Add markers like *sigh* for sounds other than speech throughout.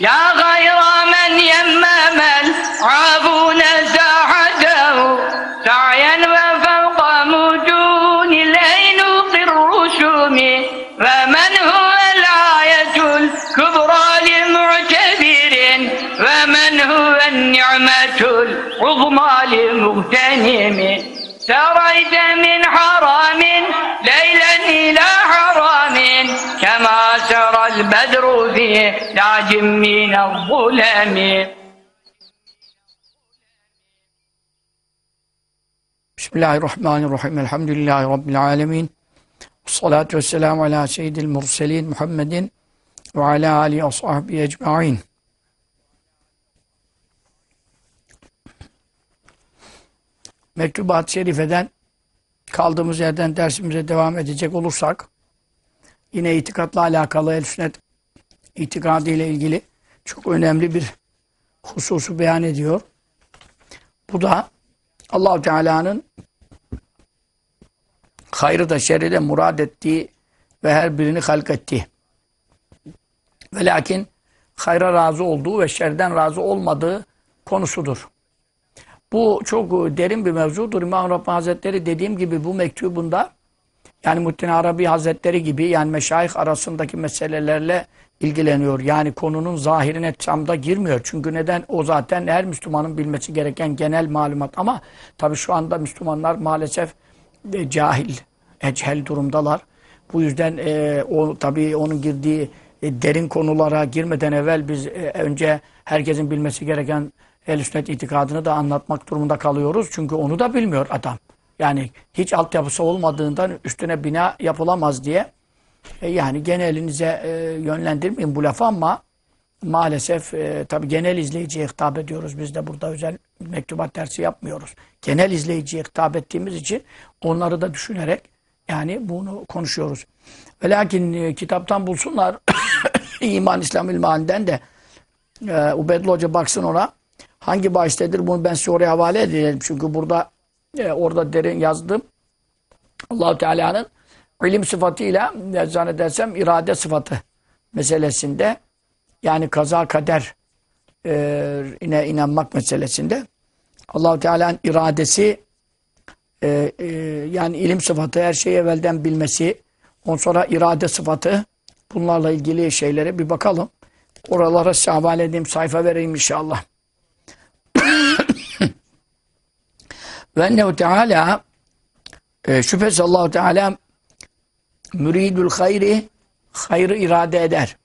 يا غير من يمم العافون ساحته سعيا وفوق مجون الأينوق الرسوم ومن هو الآية الكبرى لمعتبر ومن هو النعمة العظمى لمغتنم سريت من حرام ليلا إلى حرام كما البدر في داج من الظلم Bismillahirrahmanirrahim. Elhamdülillahi Rabbil alemin. Salatu vesselamu ala seyyidil murselin Muhammedin ve ala alihi ve sahbihi ecma'in. Mektubat-ı Şerife'den kaldığımız yerden dersimize devam edecek olursak yine itikatla alakalı el sünnet itikadı ile ilgili çok önemli bir hususu beyan ediyor. Bu da allah Teala'nın hayrı da şerri de murad ettiği ve her birini halk ettiği. Ve lakin hayra razı olduğu ve şerden razı olmadığı konusudur. Bu çok derin bir mevzudur. İmam Rabbani Hazretleri dediğim gibi bu mektubunda yani Muhittin Arabi Hazretleri gibi yani meşayih arasındaki meselelerle ilgileniyor. Yani konunun zahirine çamda girmiyor. Çünkü neden? O zaten her Müslümanın bilmesi gereken genel malumat. Ama tabi şu anda Müslümanlar maalesef e, cahil, echel durumdalar. Bu yüzden e, o tabi onun girdiği e, derin konulara girmeden evvel biz e, önce herkesin bilmesi gereken el sünnet itikadını da anlatmak durumunda kalıyoruz. Çünkü onu da bilmiyor adam. Yani hiç altyapısı olmadığından üstüne bina yapılamaz diye e, yani genelinize e, yönlendirmeyin bu lafı ama maalesef e, tabi genel izleyiciye hitap ediyoruz. Biz de burada özel mektubat dersi yapmıyoruz. Genel izleyiciye hitap ettiğimiz için onları da düşünerek yani bunu konuşuyoruz. Ve lakin e, kitaptan bulsunlar *coughs* İman İslam İlmani'den de e, Ubeydullah Hoca baksın ona. Hangi baştadır bunu ben size oraya havale edelim. Çünkü burada e, orada derin yazdım. Allahu Teala'nın ilim sıfatıyla e, zannedersem irade sıfatı meselesinde yani kaza kader e, inanmak meselesinde Allahu Teala'nın iradesi e, e, yani ilim sıfatı her şeyi evvelden bilmesi ondan sonra irade sıfatı bunlarla ilgili şeylere bir bakalım. Oralara havale edeyim sayfa vereyim inşallah. *coughs* Ve ennehu Teala e, şüphesiz Allahu Teala müridül hayri hayrı irade eder.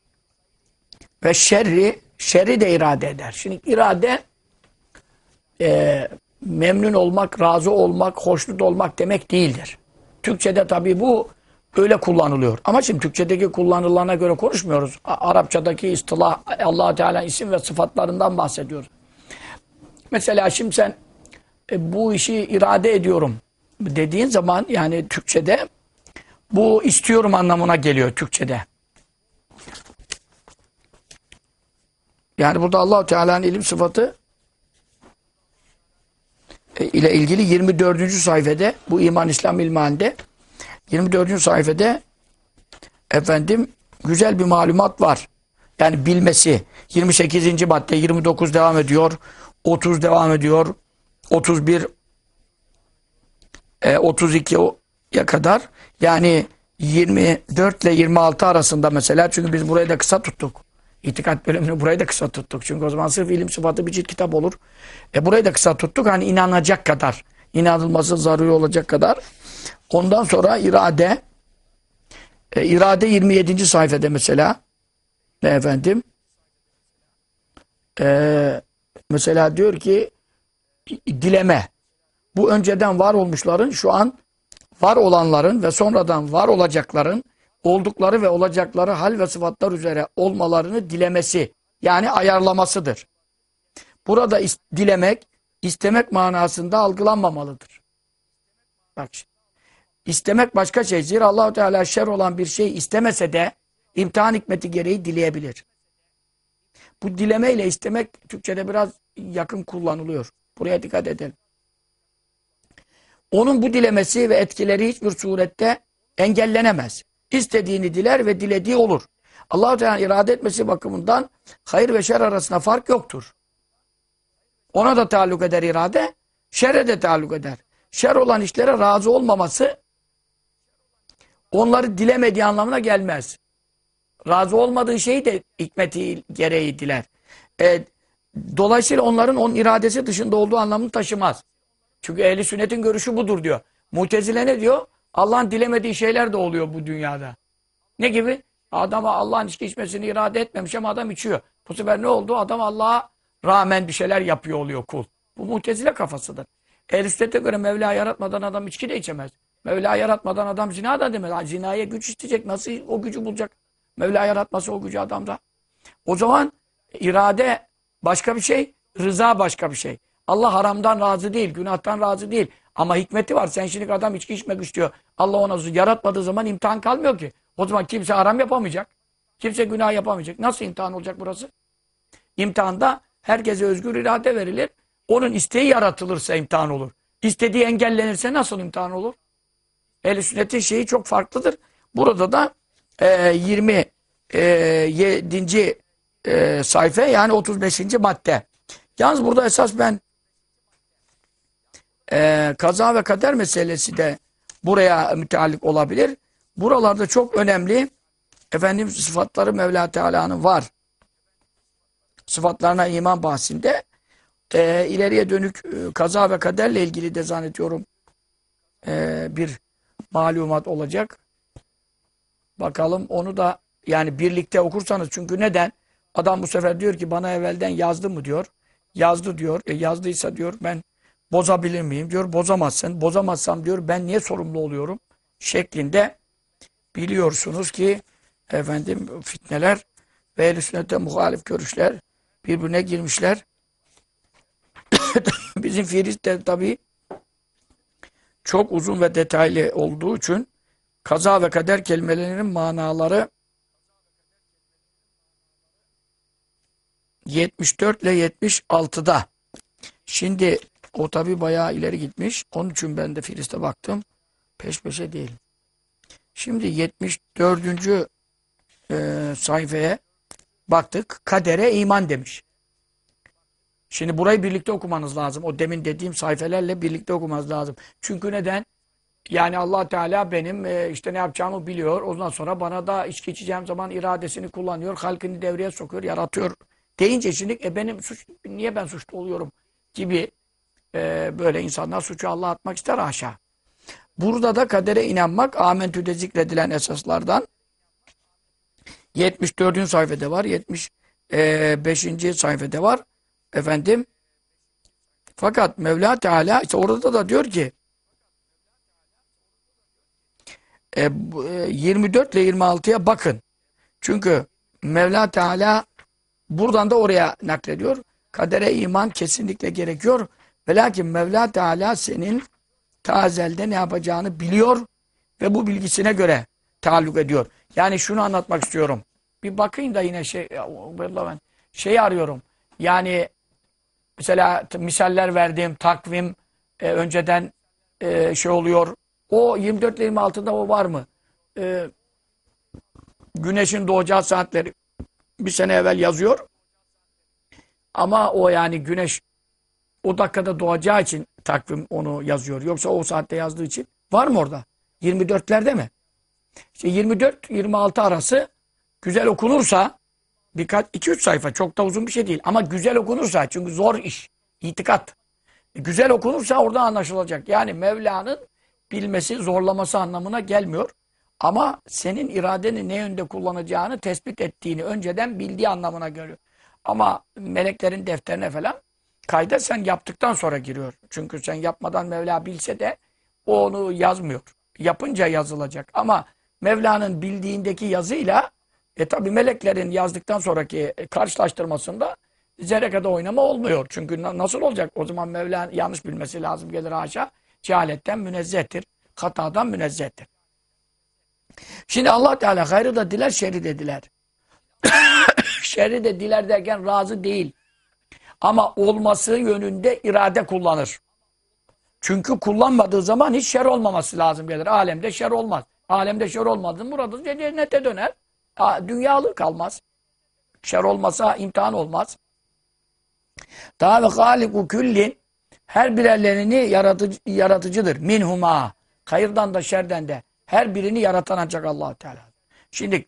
Ve şerri şerri de irade eder. Şimdi irade e, memnun olmak, razı olmak, hoşnut olmak demek değildir. Türkçe'de tabii bu öyle kullanılıyor. Ama şimdi Türkçedeki kullanılana göre konuşmuyoruz. Arapçadaki istilah allah Teala isim ve sıfatlarından bahsediyoruz. Mesela şimdi sen e, bu işi irade ediyorum dediğin zaman yani Türkçe'de bu istiyorum anlamına geliyor Türkçe'de. Yani burada allah Teala'nın ilim sıfatı e, ile ilgili 24. sayfada bu İman İslam İlman'de 24. sayfada efendim güzel bir malumat var. Yani bilmesi. 28. madde 29 devam ediyor. 30 devam ediyor. 31 e, 32'ye kadar yani 24 ile 26 arasında mesela çünkü biz burayı da kısa tuttuk. İtikat bölümünü burayı da kısa tuttuk. Çünkü o zaman sırf ilim sıfatı bir cilt kitap olur. E burayı da kısa tuttuk. Hani inanacak kadar. inanılması zaruri olacak kadar. Ondan sonra irade e, irade 27. sayfada mesela ne efendim e, mesela diyor ki dileme. Bu önceden var olmuşların şu an var olanların ve sonradan var olacakların oldukları ve olacakları hal ve sıfatlar üzere olmalarını dilemesi yani ayarlamasıdır. Burada is dilemek istemek manasında algılanmamalıdır. Bak. İstemek başka şey. Zira Allahu Teala şer olan bir şey istemese de imtihan hikmeti gereği dileyebilir. Bu dileme ile istemek Türkçe'de biraz yakın kullanılıyor. Buraya dikkat edelim. Onun bu dilemesi ve etkileri hiçbir surette engellenemez. İstediğini diler ve dilediği olur. allah Teala irade etmesi bakımından hayır ve şer arasında fark yoktur. Ona da taalluk eder irade, şerre de taalluk eder. Şer olan işlere razı olmaması onları dilemediği anlamına gelmez. Razı olmadığı şeyi de hikmeti gereği diler. E, dolayısıyla onların onun iradesi dışında olduğu anlamını taşımaz. Çünkü ehli sünnetin görüşü budur diyor. Mutezile ne diyor? Allah'ın dilemediği şeyler de oluyor bu dünyada. Ne gibi? Adama Allah'ın içki içmesini irade etmemiş ama adam içiyor. Bu sefer ne oldu? Adam Allah'a rağmen bir şeyler yapıyor oluyor kul. Bu mutezile kafasıdır. Ehl-i göre Mevla yaratmadan adam içki de içemez. Mevla yaratmadan adam zina da demez. Zinaya güç isteyecek. Nasıl o gücü bulacak? Mevla yaratması o gücü adamda. O zaman irade başka bir şey, rıza başka bir şey. Allah haramdan razı değil, günahtan razı değil. Ama hikmeti var. Sen şimdi adam içki içmek istiyor. Allah ona yaratmadığı zaman imtihan kalmıyor ki. O zaman kimse haram yapamayacak. Kimse günah yapamayacak. Nasıl imtihan olacak burası? İmtihanda herkese özgür irade verilir. Onun isteği yaratılırsa imtihan olur. İstediği engellenirse nasıl imtihan olur? Ehl-i sünnetin şeyi çok farklıdır. Burada da e, 27. E, sayfa yani 35. madde. Yalnız burada esas ben e, kaza ve kader meselesi de buraya müteallik olabilir. Buralarda çok önemli efendim sıfatları Mevla Teala'nın var. Sıfatlarına iman bahsinde e, ileriye dönük e, kaza ve kaderle ilgili de zannediyorum e, bir malumat olacak. Bakalım onu da yani birlikte okursanız çünkü neden? Adam bu sefer diyor ki bana evvelden yazdı mı diyor. Yazdı diyor. E yazdıysa diyor ben bozabilir miyim? Diyor bozamazsın. Bozamazsam diyor ben niye sorumlu oluyorum? Şeklinde biliyorsunuz ki efendim fitneler ve ehl sünnete muhalif görüşler birbirine girmişler. *coughs* Bizim Firist de tabii çok uzun ve detaylı olduğu için kaza ve kader kelimelerinin manaları 74 ile 76'da. Şimdi o tabi bayağı ileri gitmiş. Onun için ben de Filist'e baktım. Peş peşe değil. Şimdi 74. E, sayfaya baktık. Kadere iman demiş. Şimdi burayı birlikte okumanız lazım. O demin dediğim sayfelerle birlikte okumanız lazım. Çünkü neden? Yani allah Teala benim e, işte ne yapacağımı biliyor. Ondan sonra bana da içki içeceğim zaman iradesini kullanıyor. Halkını devreye sokuyor, yaratıyor. Deyince şimdi e, benim suç, niye ben suçlu oluyorum gibi e, böyle insanlar suçu Allah'a atmak ister aşağı. Burada da kadere inanmak amentüde zikredilen esaslardan 74. sayfede var, 75. sayfede var. Efendim fakat Mevla Teala işte orada da diyor ki e, 24 ile 26'ya bakın. Çünkü Mevla Teala buradan da oraya naklediyor. Kadere iman kesinlikle gerekiyor. Ve lakin Mevla Teala senin tazelde ne yapacağını biliyor ve bu bilgisine göre taalluk ediyor. Yani şunu anlatmak istiyorum. Bir bakayım da yine şey ben şey arıyorum. Yani mesela misaller verdiğim takvim e, önceden e, şey oluyor. O 24 ile 26'da o var mı? E, güneşin doğacağı saatleri bir sene evvel yazıyor. Ama o yani güneş o dakikada doğacağı için takvim onu yazıyor. Yoksa o saatte yazdığı için var mı orada? 24'lerde mi? İşte 24-26 arası güzel okunursa birkaç 2-3 sayfa çok da uzun bir şey değil ama güzel okunursa çünkü zor iş itikat güzel okunursa orada anlaşılacak yani Mevla'nın bilmesi zorlaması anlamına gelmiyor ama senin iradeni ne yönde kullanacağını tespit ettiğini önceden bildiği anlamına geliyor ama meleklerin defterine falan kayda sen yaptıktan sonra giriyor çünkü sen yapmadan Mevla bilse de o onu yazmıyor yapınca yazılacak ama Mevla'nın bildiğindeki yazıyla e tabi meleklerin yazdıktan sonraki karşılaştırmasında zerre kadar oynama olmuyor. Çünkü nasıl olacak? O zaman Mevla yanlış bilmesi lazım gelir haşa. Cehaletten münezzehtir. Hatadan münezzehtir. Şimdi Allah Teala hayrı da diler, şerri de diler. *coughs* şerri de diler derken razı değil. Ama olması yönünde irade kullanır. Çünkü kullanmadığı zaman hiç şer olmaması lazım gelir. Alemde şer olmaz. Alemde şer olmadı mı burada cennete döner. Dünyalık kalmaz. Şer olmasa imtihan olmaz. Daha ve haliku küllin her birerlerini yaratıcı, yaratıcıdır. Minhuma. Hayırdan da şerden de. Her birini yaratan ancak allah Teala. Şimdi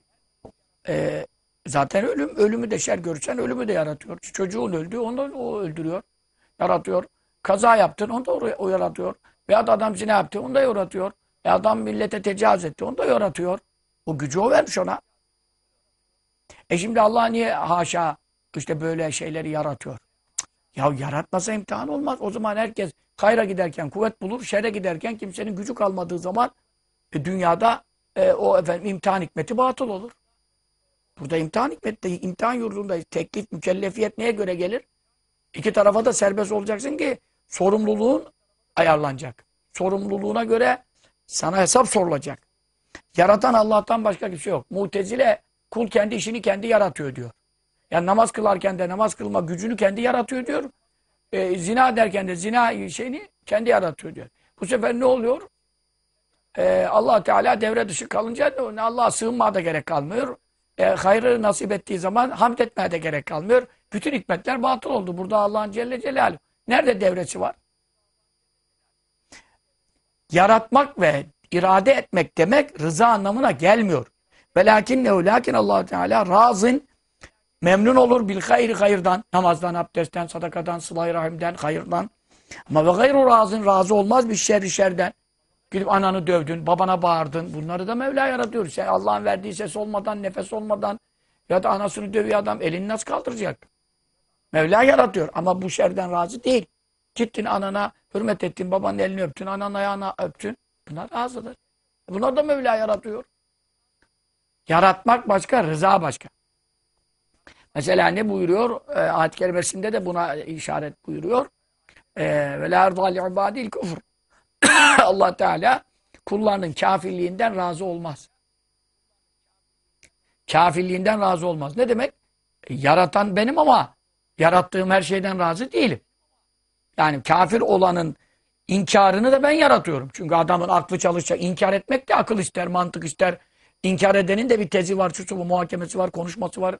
e, zaten ölüm, ölümü de şer görürsen ölümü de yaratıyor. Çocuğun öldü, onu o öldürüyor. Yaratıyor. Kaza yaptın, onu da o yaratıyor. Veya da adam zina yaptı, onu da yaratıyor. E adam millete tecavüz etti, onu da yaratıyor. O gücü o vermiş ona. E şimdi Allah niye haşa işte böyle şeyleri yaratıyor? Ya yaratmasa imtihan olmaz. O zaman herkes hayra giderken kuvvet bulur, şere giderken kimsenin gücü kalmadığı zaman e, dünyada e, o efendim imtihan hikmeti batıl olur. Burada imtihan hikmeti, imtihan yurdundayız. Teklif, mükellefiyet neye göre gelir? İki tarafa da serbest olacaksın ki sorumluluğun ayarlanacak. Sorumluluğuna göre sana hesap sorulacak. Yaratan Allah'tan başka şey yok. Mutezile kul kendi işini kendi yaratıyor diyor. Yani namaz kılarken de namaz kılma gücünü kendi yaratıyor diyor. E, zina derken de zina şeyini kendi yaratıyor diyor. Bu sefer ne oluyor? E, allah Teala devre dışı kalınca Allah'a sığınmaya da gerek kalmıyor. E, hayrı nasip ettiği zaman hamd etmeye de gerek kalmıyor. Bütün hikmetler batıl oldu. Burada Allah'ın Celle Celaluhu. Nerede devresi var? Yaratmak ve irade etmek demek rıza anlamına gelmiyor. Velakin ne lakin allah Teala razın memnun olur bil hayri hayırdan, namazdan, abdestten, sadakadan, sıla rahimden, hayırdan. Ama ve gayru razın razı olmaz bir şerri şerden. Gidip ananı dövdün, babana bağırdın. Bunları da Mevla yaratıyor. Sen Allah'ın verdiği ses olmadan, nefes olmadan ya da anasını dövüyor adam elini nasıl kaldıracak? Mevla yaratıyor ama bu şerden razı değil. Gittin anana hürmet ettin, babanın elini öptün, ananın ayağını öptün. Bunlar razıdır. Bunlar da Mevla yaratıyor. Yaratmak başka, rıza başka. Mesela ne buyuruyor? E, Ayet-i Kerimesinde de buna işaret buyuruyor. E, Ve la erda li ibadil kufr. *coughs* Allah Teala kullarının kafirliğinden razı olmaz. Kafirliğinden razı olmaz. Ne demek? E, yaratan benim ama yarattığım her şeyden razı değilim. Yani kafir olanın inkarını da ben yaratıyorum. Çünkü adamın aklı çalışacak. İnkar etmek de akıl ister, mantık ister. İnkar edenin de bir tezi var, şusu bu, muhakemesi var, konuşması var.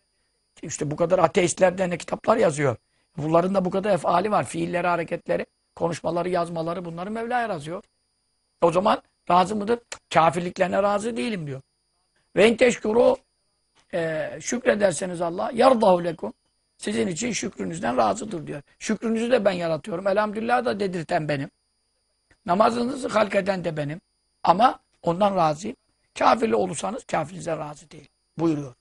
İşte bu kadar ateistler ne kitaplar yazıyor. Bunların da bu kadar efali var. Fiilleri, hareketleri, konuşmaları, yazmaları bunları Mevla'ya yazıyor. O zaman razı mıdır? Kafirliklerine razı değilim diyor. Ve in teşkuru e, şükrederseniz Allah yardahu lekum sizin için şükrünüzden razıdır diyor. Şükrünüzü de ben yaratıyorum. Elhamdülillah da dedirten benim. Namazınızı halk eden de benim. Ama ondan razıyım. Kafirli olursanız kafirinize razı değil. Buyuruyor.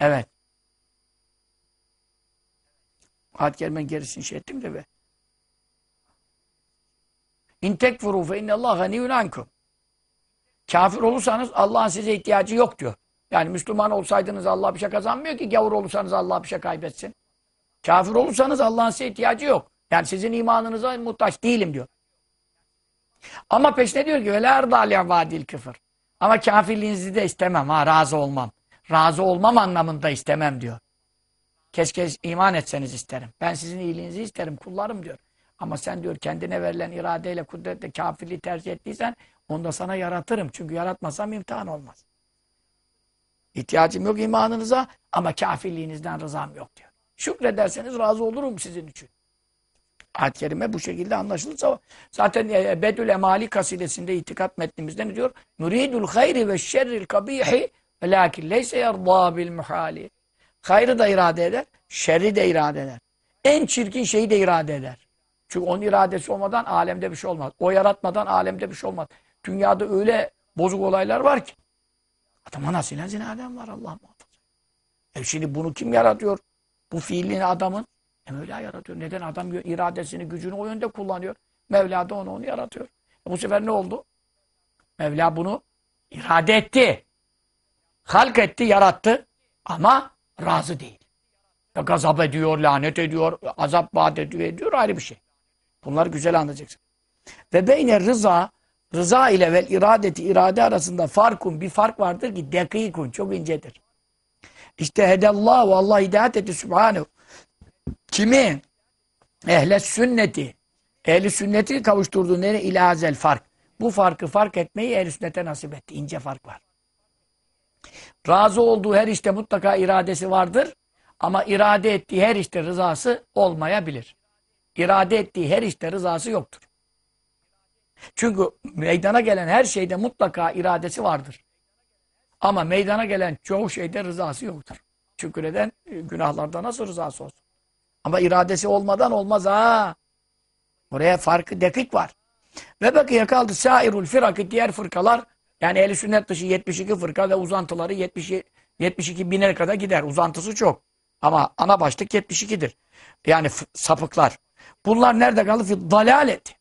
Evet. Ayet kelimenin gerisini şey ettim de be. İn tekfuru fe innallah ganiyun ankum. Kafir olursanız Allah'ın size ihtiyacı yok diyor. Yani Müslüman olsaydınız Allah bir şey kazanmıyor ki gavur olursanız Allah bir şey kaybetsin. Kafir olursanız Allah'ın size ihtiyacı yok. Yani sizin imanınıza muhtaç değilim diyor. Ama peşine diyor ki velâ erdâliyen vadil küfür. Ama kafirliğinizi de istemem ha razı olmam. Razı olmam anlamında istemem diyor. Keşke iman etseniz isterim. Ben sizin iyiliğinizi isterim kullarım diyor. Ama sen diyor kendine verilen iradeyle kudretle kafirliği tercih ettiysen onu da sana yaratırım. Çünkü yaratmasam imtihan olmaz. İhtiyacım yok imanınıza ama kafirliğinizden rızam yok diyor. Şükrederseniz razı olurum sizin için. Ayet-i Kerime bu şekilde anlaşılırsa zaten e, Bedül Emali kasidesinde itikat metnimizde ne diyor? Nuridul hayri ve şerril kabihi ve lakin leyse yerdâ bil muhali. Hayrı da irade eder, şerri de irade eder. En çirkin şeyi de irade eder. Çünkü onun iradesi olmadan alemde bir şey olmaz. O yaratmadan alemde bir şey olmaz. Dünyada öyle bozuk olaylar var ki. Adam anasıyla zinaden var Allah muhafaza. E şimdi bunu kim yaratıyor? Bu fiilini adamın. E Mevla yaratıyor. Neden? Adam iradesini, gücünü o yönde kullanıyor. Mevla da onu, onu yaratıyor. E bu sefer ne oldu? Mevla bunu irade etti. Halk etti, yarattı. Ama razı değil. Ya gazap ediyor, lanet ediyor, azap vaat ediyor, ediyor ayrı bir şey. Bunları güzel anlayacaksın. Ve beyne rıza, rıza ile vel iradeti, irade arasında farkun, bir fark vardır ki dekikun, çok incedir. İşte hedallahu, Allah hidayet etti subhanehu. Kimi? Ehle sünneti. Ehli sünneti kavuşturduğu nere ilazel fark. Bu farkı fark etmeyi ehl sünnete nasip etti. İnce fark var. Razı olduğu her işte mutlaka iradesi vardır. Ama irade ettiği her işte rızası olmayabilir. İrade ettiği her işte rızası yoktur. Çünkü meydana gelen her şeyde mutlaka iradesi vardır. Ama meydana gelen çoğu şeyde rızası yoktur. Çünkü neden? E, Günahlarda nasıl rızası olsun? Ama iradesi olmadan olmaz ha. Oraya farkı dekik var. Ve bakiye kaldı sairul firakı diğer fırkalar yani ehl sünnet dışı 72 fırka ve uzantıları 70, 72 bine kadar gider. Uzantısı çok. Ama ana başlık 72'dir. Yani sapıklar. Bunlar nerede kaldı? Fi dalalet.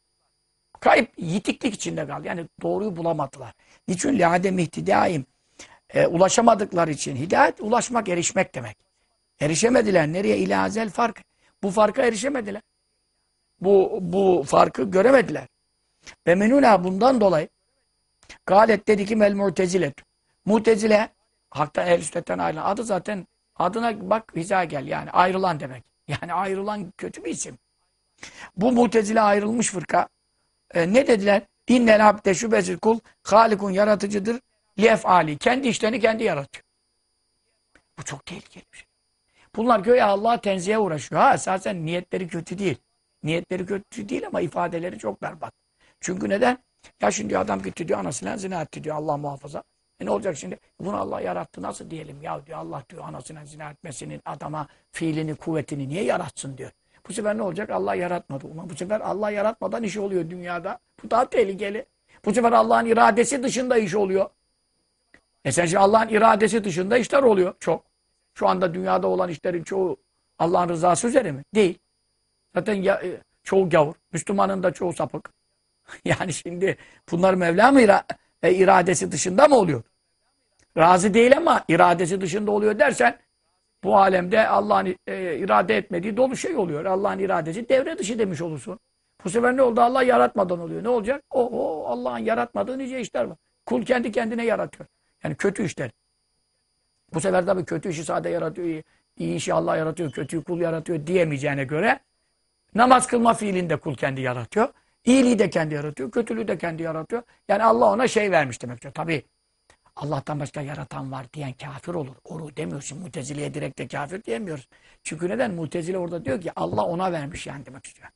Kayıp yitiklik içinde kaldı. Yani doğruyu bulamadılar. Niçin liadem ihtidaim? E, ulaşamadıkları için. Hidayet ulaşmak, erişmek demek. Erişemediler. Nereye? İlazel fark. Bu farka erişemediler. Bu, bu farkı göremediler. Ve menuna bundan dolayı galet dedi ki mel mutezilet. Mutezile hakta ehl sünnetten ayrılan. Adı zaten adına bak hiza gel yani ayrılan demek. *laughs* Yani ayrılan kötü bir isim. Bu mutezile ayrılmış fırka. E, ne dediler? İnnel abde şüphesiz kul halikun yaratıcıdır. Lefali. Kendi işlerini kendi yaratıyor. Bu çok tehlikeli bir şey. Bunlar göğe Allah tenzihe uğraşıyor. Ha esasen niyetleri kötü değil. Niyetleri kötü değil ama ifadeleri çok berbat. Çünkü neden? Ya şimdi adam gitti diyor anasıyla zina etti diyor Allah muhafaza. E ne olacak şimdi? Bunu Allah yarattı nasıl diyelim? Ya diyor Allah diyor anasıyla zina etmesinin adama fiilini kuvvetini niye yaratsın diyor. Bu sefer ne olacak? Allah yaratmadı. Ama bu sefer Allah yaratmadan iş oluyor dünyada. Bu daha tehlikeli. Bu sefer Allah'ın iradesi dışında iş oluyor. E sen şimdi Allah'ın iradesi dışında işler oluyor çok. Şu anda dünyada olan işlerin çoğu Allah'ın rızası üzere mi? Değil. Zaten ya, e, çoğu gavur. Müslümanın da çoğu sapık. *laughs* yani şimdi bunlar Mevla mı ira e, iradesi dışında mı oluyor? Razı değil ama iradesi dışında oluyor dersen bu alemde Allah'ın e, irade etmediği dolu şey oluyor. Allah'ın iradesi devre dışı demiş olursun. Bu sefer ne oldu? Allah yaratmadan oluyor. Ne olacak? O, o Allah'ın yaratmadığı nice işler var. Kul kendi kendine yaratıyor. Yani kötü işler. Bu sefer tabii kötü işi sade yaratıyor, iyi, iyi işi Allah yaratıyor, kötüyü kul yaratıyor diyemeyeceğine göre namaz kılma fiilinde kul kendi yaratıyor. İyiliği de kendi yaratıyor, kötülüğü de kendi yaratıyor. Yani Allah ona şey vermiş demek ki. Tabii Allah'tan başka yaratan var diyen kafir olur. Oru demiyorsun. Mutezile'ye direkt de kafir diyemiyoruz. Çünkü neden? Mutezile orada diyor ki Allah ona vermiş yani demek istiyor.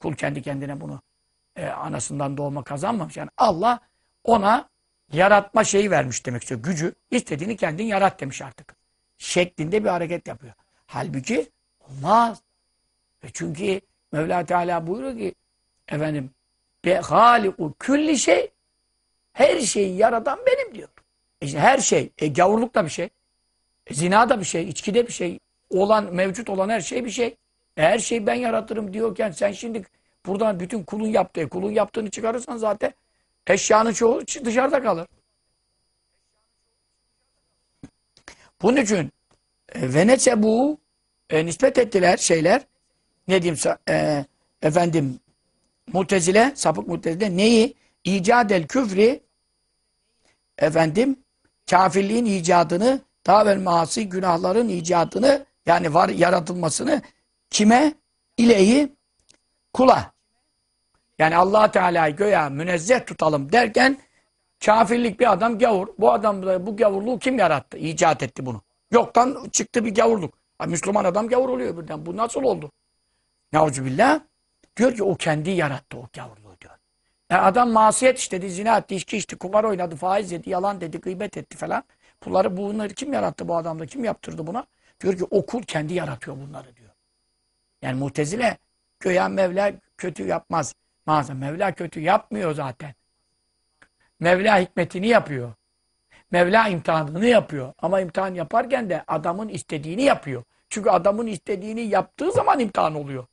Kul kendi kendine bunu e, anasından doğma kazanmamış. Yani Allah ona yaratma şeyi vermiş demek istiyor. Gücü istediğini kendin yarat demiş artık. Şeklinde bir hareket yapıyor. Halbuki olmaz. E çünkü Mevla Teala buyuruyor ki efendim be haliku külli şey her şeyi yaratan benim diyor. E işte her şey. E gavurluk da bir şey. E zina da bir şey. içki de bir şey. Olan, mevcut olan her şey bir şey. E her şeyi ben yaratırım diyorken sen şimdi buradan bütün kulun yaptığı, kulun yaptığını çıkarırsan zaten eşyanın çoğu dışarıda kalır. Bunun için e, Venese bu e, nispet ettiler şeyler ne diyeyim e, efendim mutezile sapık mutezile neyi? İcadel küfri efendim kafirliğin icadını tavel maasi günahların icadını yani var yaratılmasını kime? İleyi kula. Yani allah Teala'yı göya münezzeh tutalım derken kafirlik bir adam gavur. Bu adam bu gavurluğu kim yarattı? İcat etti bunu. Yoktan çıktı bir gavurluk. Müslüman adam gavur oluyor birden. Bu nasıl oldu? Neuzubillah. Diyor ki o kendi yarattı o gavurluğu diyor. Yani adam masiyet işledi, zina etti, içki içti, kumar oynadı, faiz yedi, yalan dedi, gıybet etti falan. Bunları, bunları kim yarattı bu adamda? Kim yaptırdı buna? Diyor ki okul kendi yaratıyor bunları diyor. Yani mutezile göya Mevla kötü yapmaz. Mağaza Mevla kötü yapmıyor zaten. Mevla hikmetini yapıyor. Mevla imtihanını yapıyor. Ama imtihan yaparken de adamın istediğini yapıyor. Çünkü adamın istediğini yaptığı zaman imtihan oluyor.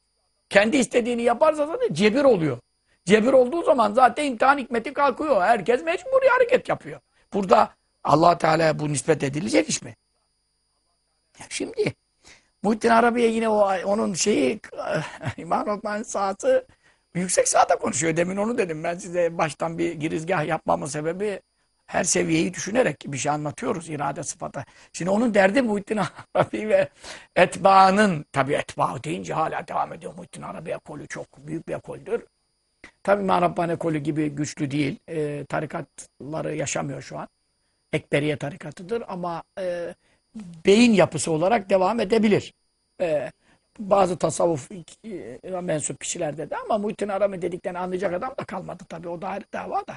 Kendi istediğini yaparsa zaten cebir oluyor. Cebir olduğu zaman zaten imtihan hikmeti kalkıyor. Herkes mecburi hareket yapıyor. Burada allah Teala'ya bu nispet edilecek iş mi? Şimdi Muhittin Arabi'ye yine o onun şeyi *laughs* İmam Rabbani saati yüksek sahada konuşuyor. Demin onu dedim. Ben size baştan bir girizgah yapmamın sebebi her seviyeyi düşünerek bir şey anlatıyoruz irade sıfata. Şimdi onun derdi Muhittin Arabi ve etbaanın tabi etba deyince hala devam ediyor. Muhittin Arabi ekolü çok büyük bir ekoldür. Tabi İmam Rabbani kolü gibi güçlü değil. E, tarikatları yaşamıyor şu an. Ekberiye tarikatıdır ama e, beyin yapısı olarak devam edebilir. E, bazı tasavvuf e, mensup kişilerde de ama Muhittin Arami dediklerini anlayacak adam da kalmadı tabi. O da ayrı dava da.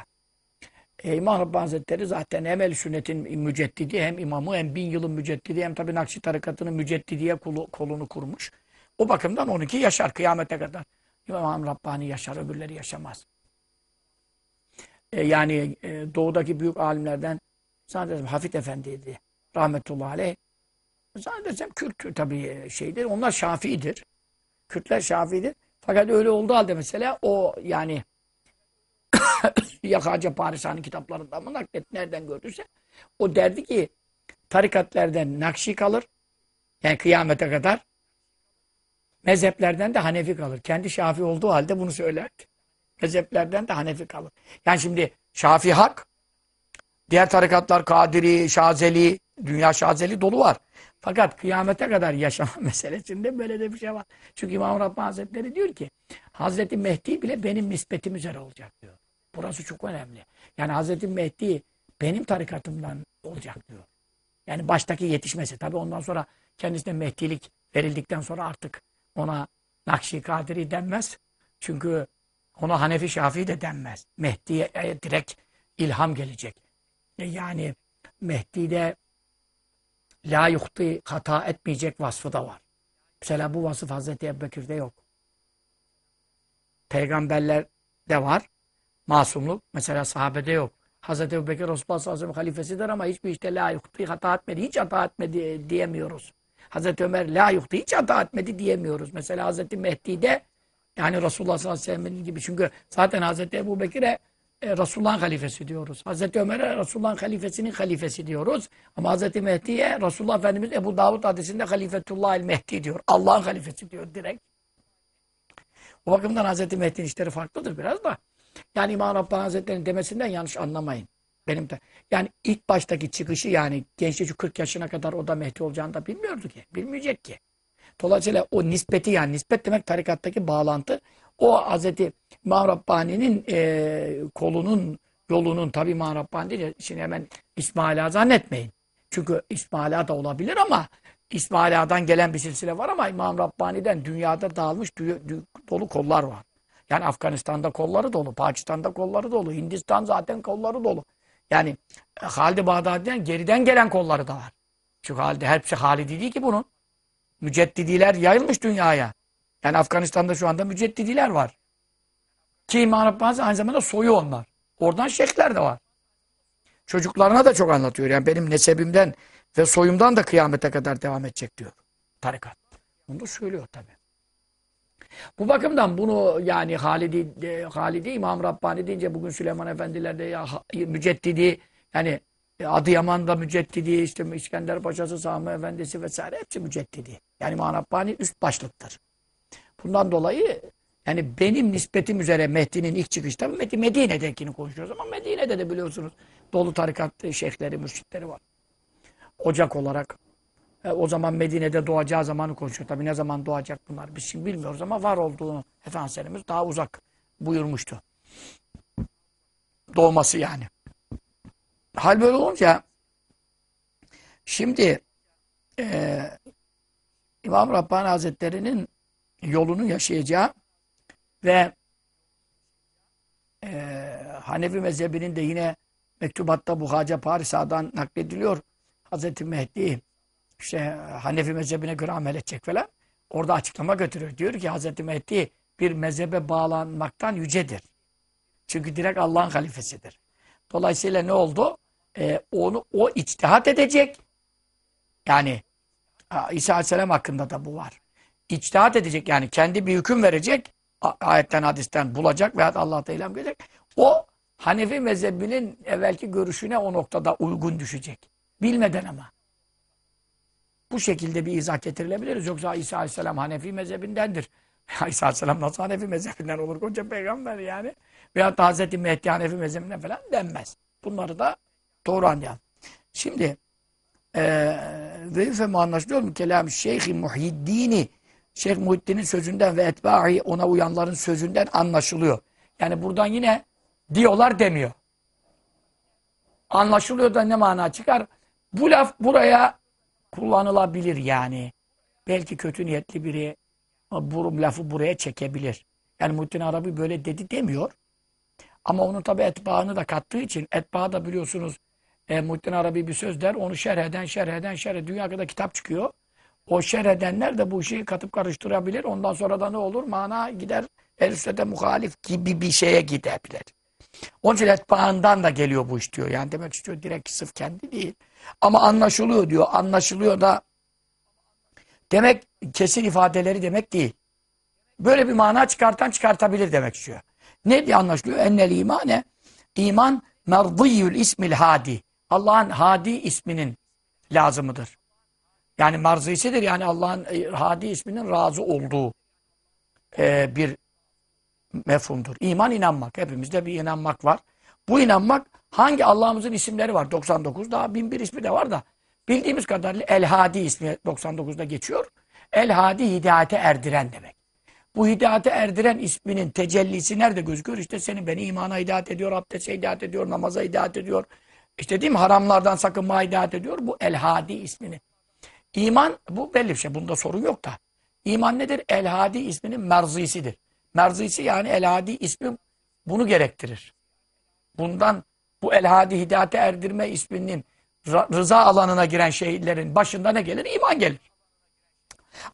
E, İmam Rabbani Hazretleri zaten hem el sünnetin müceddidi hem imamı hem bin yılın müceddidi hem tabi Nakşi tarikatının müceddidiye kolu, kolunu kurmuş. O bakımdan 12 yaşar kıyamete kadar. İmam Rabbani yaşar, öbürleri yaşamaz. E, yani e, doğudaki büyük alimlerden zannedersem Hafid Efendi'ydi. Rahmetullahi aleyh. Zannedersem Kürt tabii şeydir. Onlar Şafii'dir. Kürtler Şafii'dir. Fakat öyle olduğu halde mesela o yani *laughs* Yakaca Parisani kitaplarında mı naklet nereden gördüyse o derdi ki tarikatlerden Nakşi kalır yani kıyamete kadar mezheplerden de Hanefi kalır. Kendi Şafi olduğu halde bunu söylerdi. Mezheplerden de Hanefi kalır. Yani şimdi Şafi hak diğer tarikatlar Kadiri, Şazeli, dünya Şazeli dolu var. Fakat kıyamete kadar yaşama *laughs* meselesinde böyle de bir şey var. Çünkü İmam Rabbani Hazretleri diyor ki Hazreti Mehdi bile benim nispetim üzere olacak diyor. Burası çok önemli. Yani Hazreti Mehdi benim tarikatımdan olacak diyor. Yani baştaki yetişmesi. Tabi ondan sonra kendisine Mehdilik verildikten sonra artık ona Nakşi Kadiri denmez. Çünkü ona Hanefi Şafii de denmez. Mehdi'ye e, direkt ilham gelecek. E, yani Mehdi'de la yuhti hata etmeyecek vasfı da var. Mesela bu vasıf Hazreti Ebubekir'de yok. Peygamberlerde var. Masumluk. Mesela sahabede yok. Hazreti Ebubekir Resulullah sallallahu aleyhi ve sellem ama hiçbir işte la yuhti hata etmedi. Hiç hata etmedi diyemiyoruz. Hazreti Ömer la yuhti hiç hata etmedi diyemiyoruz. Mesela Hazreti Mehdi'de yani Resulullah sallallahu aleyhi ve sellem gibi çünkü zaten Hazreti Ebu Bekir'e e, Resulullah'ın halifesi diyoruz. Hazreti Ömer'e Resulullah'ın halifesinin halifesi diyoruz. Ama Hazreti Mehdi'ye Resulullah Efendimiz Ebu Davud hadisinde halifetullah el Mehdi diyor. Allah'ın halifesi diyor direkt. O bakımdan Hazreti Mehdi'nin işleri farklıdır biraz da. Yani İmam Rabbani Hazretleri'nin demesinden yanlış anlamayın. Benim de. Yani ilk baştaki çıkışı yani gençlik 40 yaşına kadar o da Mehdi olacağını da bilmiyordu ki. Bilmeyecek ki. Dolayısıyla o nispeti yani nispet demek tarikattaki bağlantı. O Hazreti İmam Rabbani'nin e, kolunun, yolunun tabi İmam Rabbani değil. Şimdi hemen İsmaila zannetmeyin. Çünkü İsmaila da olabilir ama İsmaila'dan gelen bir silsile var ama İmam Rabbani'den dünyada dağılmış dolu kollar var. Yani Afganistan'da kolları dolu, Pakistan'da kolları dolu, Hindistan zaten kolları dolu. Yani e, Halid-i Bağdadi'den geriden gelen kolları da var. Çünkü Halid, hepsi Halidi değil ki bunun. Müceddidiler yayılmış dünyaya. Yani Afganistan'da şu anda müceddidiler var. Ki İmam Rabbani aynı zamanda soyu onlar. Oradan şeyhler de var. Çocuklarına da çok anlatıyor. Yani benim nesebimden ve soyumdan da kıyamete kadar devam edecek diyor. Tarikat. Onu da söylüyor tabi. Bu bakımdan bunu yani Halidi, e, Halidi İmam Rabbani deyince bugün Süleyman Efendiler ya, müceddidi yani e, Adıyaman'da müceddidi, işte İskender Paşası, Sami Efendisi vesaire hepsi müceddidi. Yani İmam Rabbani üst başlıktır. Bundan dolayı yani benim nispetim üzere Mehdi'nin ilk çıkışta Medine'dekini konuşuyoruz ama Medine'de de biliyorsunuz dolu tarikat şeyhleri, mürşitleri var. Ocak olarak e, o zaman Medine'de doğacağı zamanı konuşuyor. Tabi ne zaman doğacak bunlar biz şimdi bilmiyoruz ama var olduğunu Efendimiz daha uzak buyurmuştu. Doğması yani. Hal böyle olunca şimdi e, İmam Rabbani Hazretleri'nin yolunu yaşayacağı ve e, Hanefi mezhebinin de yine mektubatta bu Haca Parisa'dan naklediliyor. Hazreti Mehdi işte Hanefi mezhebine göre amel edecek falan. Orada açıklama götürüyor. Diyor ki Hazreti Mehdi bir mezhebe bağlanmaktan yücedir. Çünkü direkt Allah'ın halifesidir. Dolayısıyla ne oldu? Ee, onu o içtihat edecek. Yani İsa Aleyhisselam hakkında da bu var. İçtihat edecek yani kendi bir hüküm verecek. Ayetten hadisten bulacak veya Allah'ta ilam gelecek. O Hanefi mezhebinin evvelki görüşüne o noktada uygun düşecek. Bilmeden ama. Bu şekilde bir izah getirilebiliriz. Yoksa İsa Aleyhisselam Hanefi mezhebindendir. *laughs* İsa Aleyhisselam nasıl Hanefi mezhebinden olur koca peygamber yani. Veyahut da Hazreti Mehdi Hanefi mezhebinden falan denmez. Bunları da doğru anlayalım. Şimdi ve yufemu anlaşılıyor mu? Kelam Şeyh Muhyiddini Şeyh Muhyiddin'in sözünden ve etbahi ona uyanların sözünden anlaşılıyor. Yani buradan yine diyorlar demiyor. Anlaşılıyor da ne mana çıkar? Bu laf buraya kullanılabilir yani. Belki kötü niyetli biri bu lafı buraya çekebilir. Yani Muhittin Arabi böyle dedi demiyor. Ama onun tabi etbaını da kattığı için etbağı da biliyorsunuz e, Muhittin Arabi bir söz der. Onu şerh eden, şerh eden, şerh eden. Dünya kadar kitap çıkıyor. O şerh edenler de bu işi katıp karıştırabilir. Ondan sonra da ne olur? Mana gider el muhalif gibi bir şeye gidebilir. Onun için etbaından da geliyor bu iş diyor. Yani demek istiyor direkt sırf kendi değil. Ama anlaşılıyor diyor. Anlaşılıyor da demek kesin ifadeleri demek değil. Böyle bir mana çıkartan çıkartabilir demek istiyor. Ne diye anlaşılıyor? Ennel imane iman merdiyül ismil hadi. Allah'ın hadi isminin lazımıdır. Yani marzisidir. Yani Allah'ın e, hadi isminin razı olduğu e, bir mefhumdur. İman inanmak. Hepimizde bir inanmak var. Bu inanmak hangi Allah'ımızın isimleri var? 99 daha bin bir ismi de var da bildiğimiz kadarıyla El Hadi ismi 99'da geçiyor. El Hadi hidayete erdiren demek. Bu hidayete erdiren isminin tecellisi nerede gözüküyor? İşte seni beni imana hidayet ediyor, abdeste hidayet ediyor, namaza hidayet ediyor. İşte değil mi? Haramlardan sakınma hidayet ediyor. Bu El Hadi ismini. İman bu belli bir şey. Bunda sorun yok da. İman nedir? El Hadi isminin merzisidir. Merzisi yani El Hadi ismi bunu gerektirir. Bundan bu El Hadi hidayete erdirme isminin rıza alanına giren şeylerin başında ne gelir? İman gelir.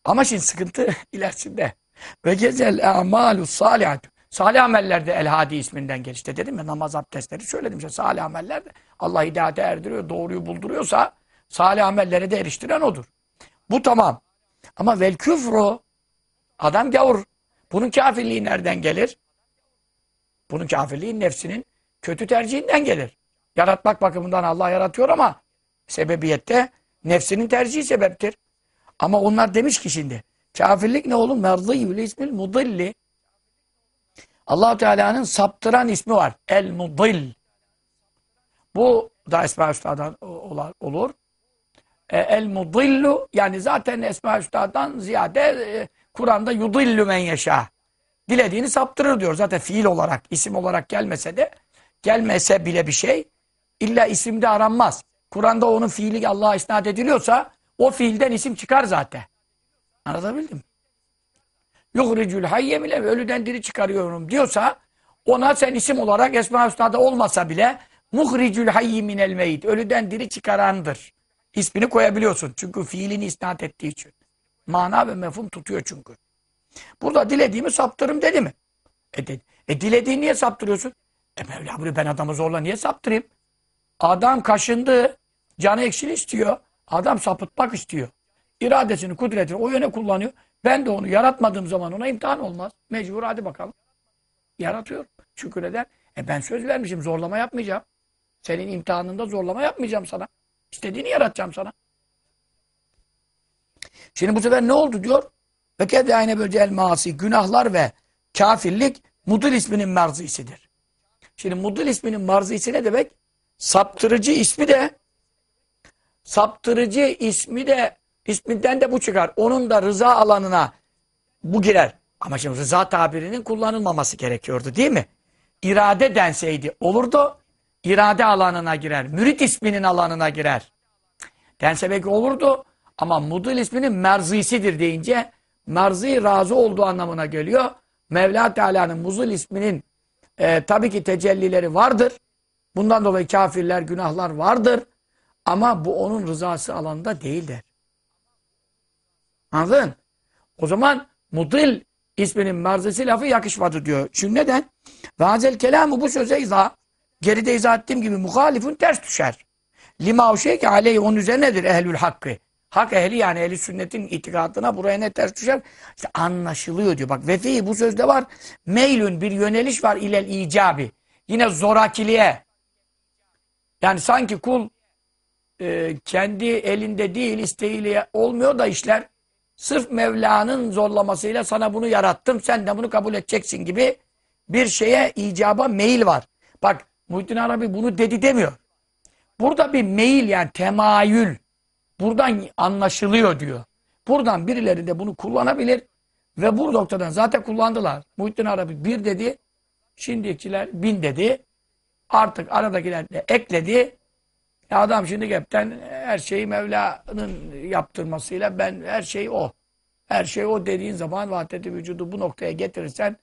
Ama şimdi sıkıntı *laughs* ilerisinde. Ve gezel amalu salihat. Salih amellerde El Hadi isminden gelir. İşte dedim ya namaz abdestleri söyledim işte salih amellerde Allah hidayete erdiriyor, doğruyu bulduruyorsa salih amellere de eriştiren odur. Bu tamam. Ama vel küfru adam gavur. Bunun kafirliği nereden gelir? Bunun kafirliği nefsinin kötü tercihinden gelir. Yaratmak bakımından Allah yaratıyor ama sebebiyette nefsinin tercihi sebeptir. Ama onlar demiş ki şimdi kafirlik ne oğlum? Merdiyül ismil mudilli. allah Teala'nın saptıran ismi var. El mudil. Bu da Esma Üstad'dan olur. E, el mudillu yani zaten Esma Üstad'dan ziyade e, Kur'an'da yudillu men yaşa. Dilediğini saptırır diyor. Zaten fiil olarak, isim olarak gelmese de gelmese bile bir şey illa isimde aranmaz. Kur'an'da onun fiili Allah'a isnat ediliyorsa o fiilden isim çıkar zaten. Anlatabildim Yuhricül hayye bile ölüden diri çıkarıyorum diyorsa ona sen isim olarak Esma Hüsna'da olmasa bile muhricül hayyi minel meyit ölüden diri çıkarandır. İsmini koyabiliyorsun. Çünkü fiilini isnat ettiği için. Mana ve mefhum tutuyor çünkü. Burada dilediğimi saptırım dedi mi? E, dedi. e dilediğini niye saptırıyorsun? E Mevla bunu ben adamı zorla niye saptırayım? Adam kaşındı. Canı ekşili istiyor. Adam sapıtmak istiyor. İradesini, kudretini o yöne kullanıyor. Ben de onu yaratmadığım zaman ona imtihan olmaz. Mecbur hadi bakalım. Yaratıyor. Şükür eder. E ben söz vermişim zorlama yapmayacağım. Senin imtihanında zorlama yapmayacağım sana. İstediğini yaratacağım sana. Şimdi bu sefer ne oldu diyor? Ve kedâine böcel masi günahlar ve kafirlik mudil isminin marzisidir. Şimdi mudil isminin marzisi ne demek? Saptırıcı ismi de saptırıcı ismi de isminden de bu çıkar. Onun da rıza alanına bu girer. Ama şimdi rıza tabirinin kullanılmaması gerekiyordu değil mi? İrade denseydi olurdu. İrade alanına girer. Mürit isminin alanına girer. Dense belki olurdu. Ama mudil isminin merzisidir deyince merzi razı olduğu anlamına geliyor. Mevla Teala'nın muzil isminin e, tabii ki tecellileri vardır. Bundan dolayı kafirler, günahlar vardır. Ama bu onun rızası alanında değildir. Anladın? O zaman mudil isminin merzisi lafı yakışmadı diyor. Çünkü neden? Ve hazel kelamı bu söze izah, geride izah ettiğim gibi muhalifun ters düşer. Lima o şey ki aleyhi onun üzerinedir ehlül hakkı. Hak ehli yani ehli sünnetin itikadına buraya ne ters düşer? İşte anlaşılıyor diyor. Bak ve bu sözde var. Meylün bir yöneliş var ilel icabi. Yine zorakiliğe. Yani sanki kul e, kendi elinde değil isteğiyle olmuyor da işler. Sırf Mevla'nın zorlamasıyla sana bunu yarattım. Sen de bunu kabul edeceksin gibi bir şeye icaba meyil var. Bak Muhittin Arabi bunu dedi demiyor. Burada bir meyil yani temayül. Buradan anlaşılıyor diyor. Buradan birileri de bunu kullanabilir ve bu noktadan zaten kullandılar. Muhittin Arabi bir dedi, Şimdikiler bin dedi. Artık aradakiler de ekledi. Ya adam şimdi hepten her şeyi Mevla'nın yaptırmasıyla ben her şey o. Her şey o dediğin zaman vahdeti vücudu bu noktaya getirirsen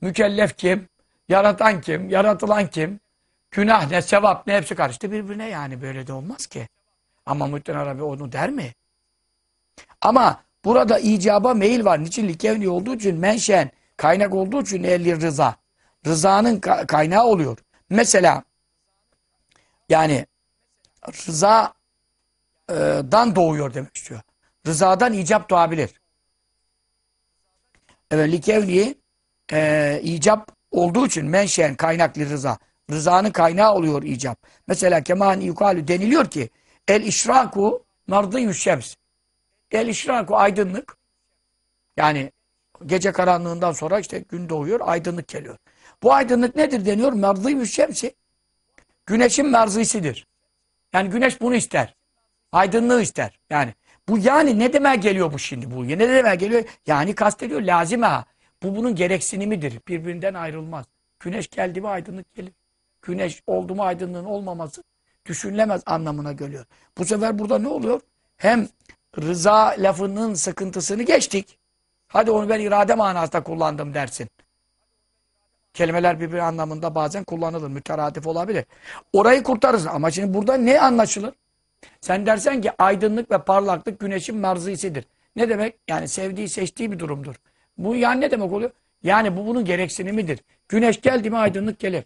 mükellef kim? Yaratan kim? Yaratılan kim? Günah ne, sevap ne hepsi karıştı birbirine yani böyle de olmaz ki. Ama Muhittin Arabi onu der mi? Ama burada icaba meyil var. Niçin likevni olduğu için menşen kaynak olduğu için ehli rıza. Rızanın ka- kaynağı oluyor. Mesela yani rızadan doğuyor demek istiyor. Rızadan icap doğabilir. Evet likevni e, icap olduğu için menşen kaynaklı rıza. Rızanın kaynağı oluyor icap. Mesela keman yukalü deniliyor ki el işraku nardı şems. El işraku aydınlık. Yani gece karanlığından sonra işte gün doğuyor, aydınlık geliyor. Bu aydınlık nedir deniyor? Nardı şemsi. Güneşin merzisidir. Yani güneş bunu ister. Aydınlığı ister. Yani bu yani ne demeye geliyor bu şimdi bu? Ne demeye geliyor? Yani kastediyor lazime ha. Bu bunun gereksinimidir. Birbirinden ayrılmaz. Güneş geldi mi aydınlık gelir. Güneş oldu mu aydınlığın olmaması düşünülemez anlamına geliyor. Bu sefer burada ne oluyor? Hem rıza lafının sıkıntısını geçtik. Hadi onu ben irade manasında kullandım dersin. Kelimeler birbiri anlamında bazen kullanılır. Müteradif olabilir. Orayı kurtarırsın. Ama şimdi burada ne anlaşılır? Sen dersen ki aydınlık ve parlaklık güneşin marzisidir. Ne demek? Yani sevdiği, seçtiği bir durumdur. Bu yani ne demek oluyor? Yani bu bunun gereksinimidir. Güneş geldi mi aydınlık gelir.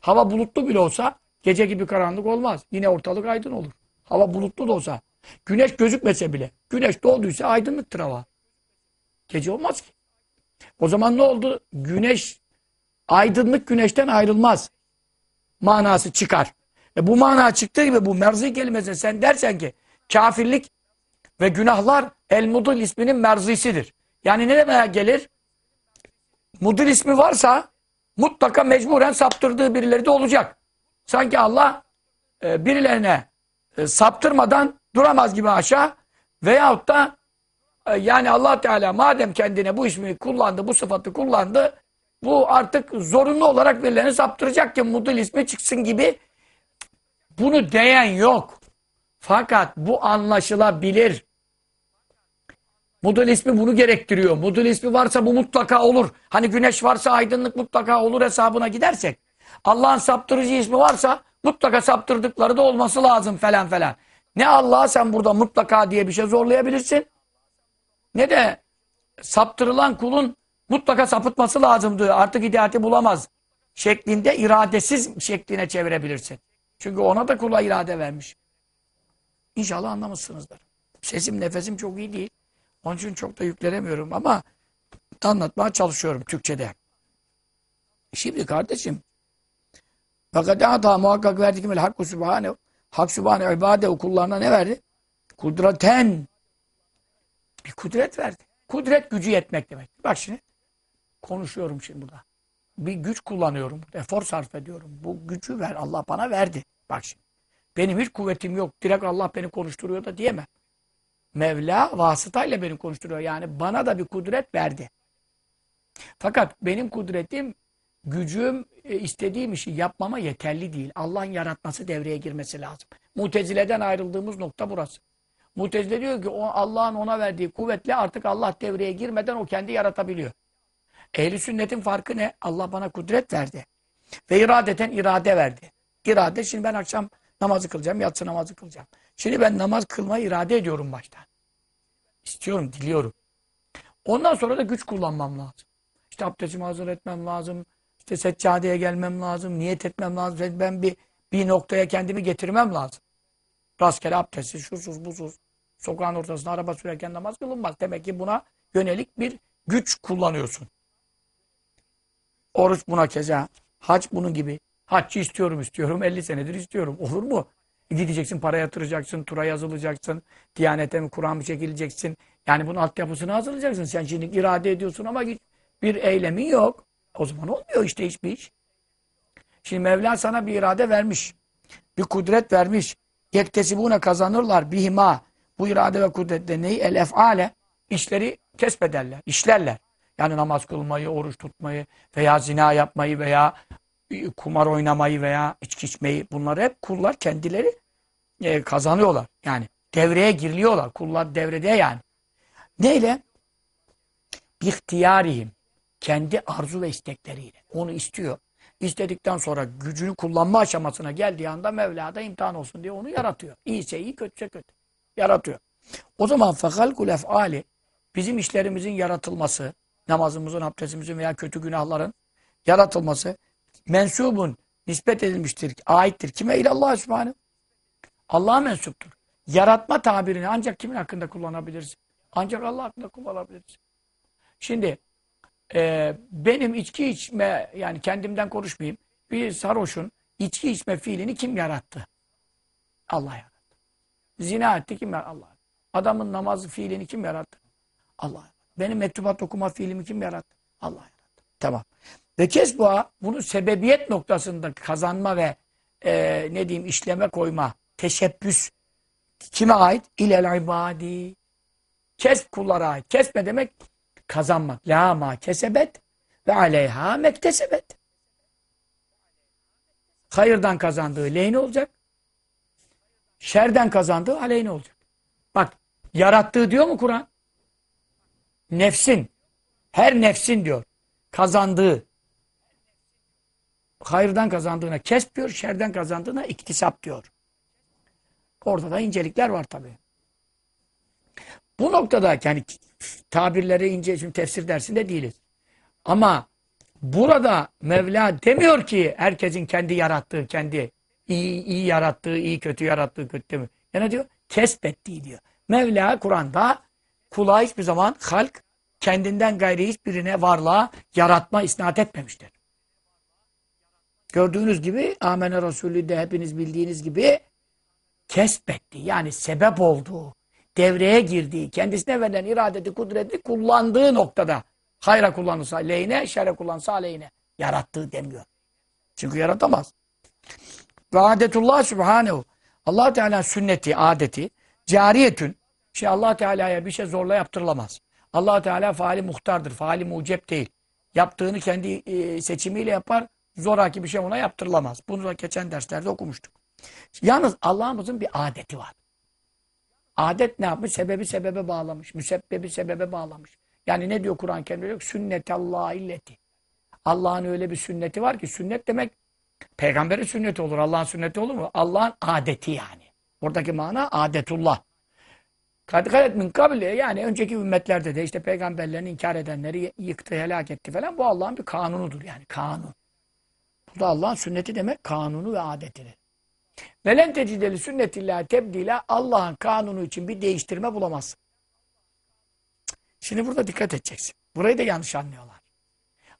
Hava bulutlu bile olsa gece gibi karanlık olmaz. Yine ortalık aydın olur. Hava bulutlu da olsa. Güneş gözükmese bile. Güneş doğduysa aydınlıktır hava. Gece olmaz ki. O zaman ne oldu? Güneş, aydınlık güneşten ayrılmaz. Manası çıkar. E bu mana çıktığı gibi bu merzi kelimesine sen dersen ki kafirlik ve günahlar el mudul isminin merzisidir. Yani ne demeye gelir? Mudul ismi varsa mutlaka mecburen saptırdığı birileri de olacak. Sanki Allah e, birilerine e, saptırmadan duramaz gibi aşağı veyahut da e, yani Allah Teala madem kendine bu ismi kullandı, bu sıfatı kullandı bu artık zorunlu olarak birilerine saptıracak ki mudul ismi çıksın gibi bunu diyen yok. Fakat bu anlaşılabilir. Mudul ismi bunu gerektiriyor. Mudul ismi varsa bu mutlaka olur. Hani güneş varsa aydınlık mutlaka olur hesabına gidersek. Allah'ın saptırıcı ismi varsa mutlaka saptırdıkları da olması lazım falan falan. Ne Allah'a sen burada mutlaka diye bir şey zorlayabilirsin. Ne de saptırılan kulun mutlaka sapıtması lazımdı. Artık hidayeti bulamaz. Şeklinde iradesiz şekline çevirebilirsin. Çünkü ona da kula irade vermiş. İnşallah anlamışsınızdır. Sesim, nefesim çok iyi değil. Onun için çok da yüklenemiyorum ama anlatmaya çalışıyorum Türkçe'de. Şimdi kardeşim fakat hata muhakkak verdi ki Hakkı Sübhane Hak Sübhane ibade kullarına ne verdi? Kudreten bir kudret verdi. Kudret gücü yetmek demek. Bak şimdi konuşuyorum şimdi burada. Bir güç kullanıyorum. Efor sarf ediyorum. Bu gücü ver. Allah bana verdi. Bak şimdi. Benim hiç kuvvetim yok. Direkt Allah beni konuşturuyor da diyemem. Mevla vasıtayla beni konuşturuyor. Yani bana da bir kudret verdi. Fakat benim kudretim, gücüm e, istediğim işi yapmama yeterli değil. Allah'ın yaratması devreye girmesi lazım. Mutezile'den ayrıldığımız nokta burası. Mutezile diyor ki Allah'ın ona verdiği kuvvetle artık Allah devreye girmeden o kendi yaratabiliyor. Ehli sünnetin farkı ne? Allah bana kudret verdi. Ve iradeten irade verdi. İrade şimdi ben akşam namazı kılacağım, yatsı namazı kılacağım. Şimdi ben namaz kılmayı irade ediyorum baştan. İstiyorum, diliyorum. Ondan sonra da güç kullanmam lazım. İşte abdestimi hazır etmem lazım. İşte seccadeye gelmem lazım. Niyet etmem lazım. Ben bir bir noktaya kendimi getirmem lazım. Rastgele abdestsiz, şusuz, buzsuz. Sokağın ortasında araba sürerken namaz kılınmaz. Demek ki buna yönelik bir güç kullanıyorsun. Oruç buna keza. Hac bunun gibi. Haccı istiyorum istiyorum. 50 senedir istiyorum. Olur mu? Gideceksin para yatıracaksın, tura yazılacaksın, Diyanete mi Kur'an mı çekileceksin. Yani bunun altyapısını hazırlayacaksın. Sen şimdi irade ediyorsun ama bir eylemin yok. O zaman olmuyor işte hiçbir iş. Şimdi Mevla sana bir irade vermiş. Bir kudret vermiş. Yektesibune kazanırlar bihima. Bu irade ve kudretle neyi? El ef'ale. işleri kesbederler, işlerler. Yani namaz kılmayı, oruç tutmayı veya zina yapmayı veya kumar oynamayı veya içki içmeyi bunları hep kullar kendileri e, kazanıyorlar. Yani devreye giriliyorlar. Kullar devrede yani. Neyle? İhtiyarihim. Kendi arzu ve istekleriyle. Onu istiyor. İstedikten sonra gücünü kullanma aşamasına geldiği anda Mevla'da imtihan olsun diye onu yaratıyor. İyiyse iyi, kötüse kötü. Yaratıyor. O zaman fehalkul ef'ali bizim işlerimizin yaratılması, namazımızın, abdestimizin veya kötü günahların yaratılması mensubun nispet edilmiştir, aittir. Kime? İlallah Sübhanehu. Allah'a mensuptur. Yaratma tabirini ancak kimin hakkında kullanabilirsin? Ancak Allah hakkında kullanabilirsin. Şimdi e, benim içki içme, yani kendimden konuşmayayım, bir sarhoşun içki içme fiilini kim yarattı? Allah yarattı. Zina etti kim yarattı? Allah. Adamın namazı fiilini kim yarattı? Allah yarattı. Benim mektubat okuma fiilimi kim yarattı? Allah yarattı. Tamam. Ve kesbua bunu sebebiyet noktasında kazanma ve e, ne diyeyim işleme koyma, teşebbüs kime ait? İlel ibadi. Kesb kullara ait. Kesme demek kazanmak. La ma kesebet ve aleyha mektesebet. Hayırdan kazandığı lehine olacak. Şerden kazandığı aleyhine olacak. Bak yarattığı diyor mu Kur'an? Nefsin. Her nefsin diyor. Kazandığı. Hayırdan kazandığına kesp diyor, şerden kazandığına iktisap diyor. Orada da incelikler var tabii. Bu noktada yani tabirleri ince şimdi tefsir dersinde değiliz. Ama burada Mevla demiyor ki herkesin kendi yarattığı, kendi iyi, iyi yarattığı, iyi kötü yarattığı kötü demiyor. Ya ne diyor? Kesbettiği diyor. Mevla Kur'an'da kula hiçbir zaman halk kendinden gayri hiçbirine varlığa yaratma isnat etmemiştir. Gördüğünüz gibi Amene Resulü de hepiniz bildiğiniz gibi kesbetti. Yani sebep olduğu, devreye girdiği, kendisine verilen iradeti, kudreti kullandığı noktada hayra kullanırsa lehine, şerre kullanırsa aleyhine yarattığı demiyor. Çünkü yaratamaz. Ve adetullah subhanehu allah Teala sünneti, adeti cariyetün şey allah Teala'ya bir şey zorla yaptırılamaz. allah Teala faali muhtardır, faali mucep değil. Yaptığını kendi e, seçimiyle yapar, zoraki bir şey ona yaptırılamaz. Bunu da geçen derslerde okumuştuk. Yalnız Allah'ımızın bir adeti var. Adet ne yapmış? Sebebi sebebe bağlamış. Müsebbebi sebebe bağlamış. Yani ne diyor Kur'an kendine? Diyor sünnetallah illeti. Allah'ın öyle bir sünneti var ki sünnet demek peygamberin sünneti olur. Allah'ın sünneti olur mu? Allah'ın adeti yani. Buradaki mana adetullah. Kadikalet min kabile yani önceki ümmetlerde de işte peygamberlerini inkar edenleri yıktı, helak etti falan. Bu Allah'ın bir kanunudur yani kanun. Bu da Allah'ın sünneti demek kanunu ve adetidir. Velen tecideli sünnetillah tebdila Allah'ın kanunu için bir değiştirme bulamazsın. Şimdi burada dikkat edeceksin. Burayı da yanlış anlıyorlar.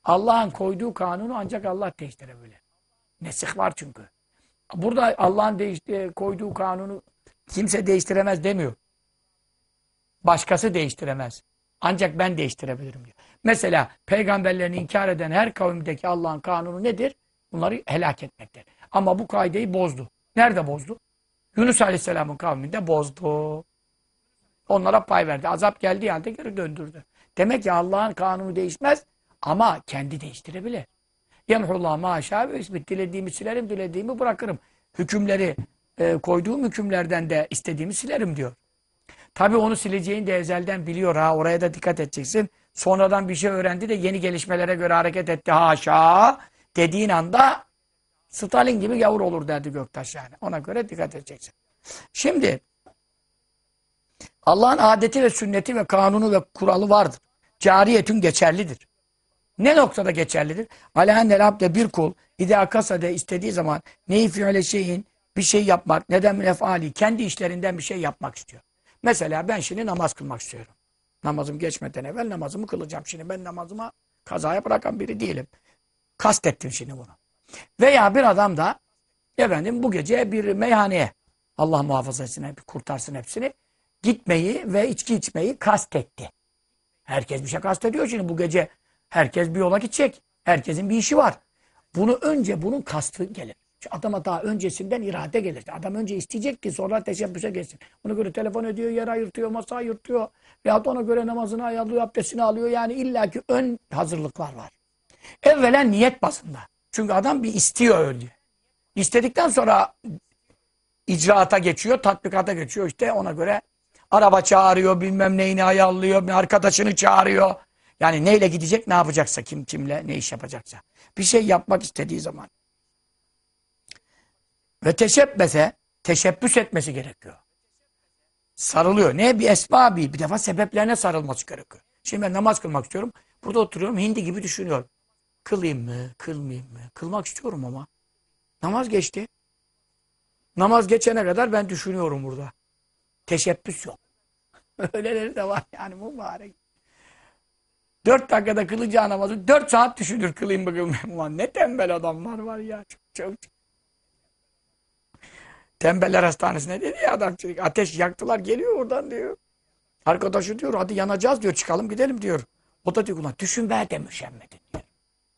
Allah'ın koyduğu kanunu ancak Allah değiştirebilir. Nesih var çünkü. Burada Allah'ın koyduğu kanunu kimse değiştiremez demiyor. Başkası değiştiremez. Ancak ben değiştirebilirim diyor. Mesela peygamberlerini inkar eden her kavimdeki Allah'ın kanunu nedir? Bunları helak etmektir. Ama bu kaideyi bozdu. Nerede bozdu? Yunus Aleyhisselam'ın kavminde bozdu. Onlara pay verdi. Azap geldiği halde geri döndürdü. Demek ki Allah'ın kanunu değişmez ama kendi değiştirebilir. Yemhullah maşa ve isbit. Dilediğimi silerim, dilediğimi bırakırım. Hükümleri e, koyduğum hükümlerden de istediğimi silerim diyor. Tabi onu sileceğini de ezelden biliyor ha. Oraya da dikkat edeceksin. Sonradan bir şey öğrendi de yeni gelişmelere göre hareket etti. Haşa dediğin anda Stalin gibi gavur olur derdi Göktaş yani. Ona göre dikkat edeceksin. Şimdi Allah'ın adeti ve sünneti ve kanunu ve kuralı vardır. Cariyetün geçerlidir. Ne noktada geçerlidir? Alâhennel abde bir kul idâ kasade istediği zaman neyi fiile şeyin bir şey yapmak, neden efali kendi işlerinden bir şey yapmak istiyor. Mesela ben şimdi namaz kılmak istiyorum. Namazım geçmeden evvel namazımı kılacağım. Şimdi ben namazıma kazaya bırakan biri değilim. Kastettim şimdi bunu. Veya bir adam da efendim bu gece bir meyhaneye Allah muhafaza etsin, kurtarsın hepsini gitmeyi ve içki içmeyi kastetti. Herkes bir şey kastediyor şimdi bu gece. Herkes bir yola gidecek. Herkesin bir işi var. Bunu önce bunun kastı gelir. Çünkü adama daha öncesinden irade gelir. Adam önce isteyecek ki sonra teşebbüse geçsin. Ona göre telefon ediyor, yer ayırtıyor, masa ayırtıyor. Veyahut ona göre namazını ayarlıyor, abdestini alıyor. Yani illaki ön hazırlıklar var. Evvela niyet basında. Çünkü adam bir istiyor öyle. İstedikten sonra icraata geçiyor, tatbikata geçiyor. İşte ona göre araba çağırıyor, bilmem neyini ayarlıyor, bir arkadaşını çağırıyor. Yani neyle gidecek, ne yapacaksa, kim kimle ne iş yapacaksa. Bir şey yapmak istediği zaman. Ve teşebbese, teşebbüs etmesi gerekiyor. Sarılıyor. Ne? Bir esma bir. Bir defa sebeplerine sarılması gerekiyor. Şimdi ben namaz kılmak istiyorum. Burada oturuyorum, hindi gibi düşünüyorum. Kılayım mı, kılmayayım mı? Kılmak istiyorum ama. Namaz geçti. Namaz geçene kadar ben düşünüyorum burada. Teşebbüs yok. *laughs* Öyleleri de var yani mübarek. Dört dakikada kılacağı namazı dört saat düşünür kılayım bakalım. *laughs* Ulan ne tembel adamlar var ya. Çok, çok. Tembeller hastanesine dedi ya adam. Ateş yaktılar geliyor oradan diyor. Arkadaşı diyor hadi yanacağız diyor çıkalım gidelim diyor. O da diyor ulan düşünmeye de müşemmedin diyor.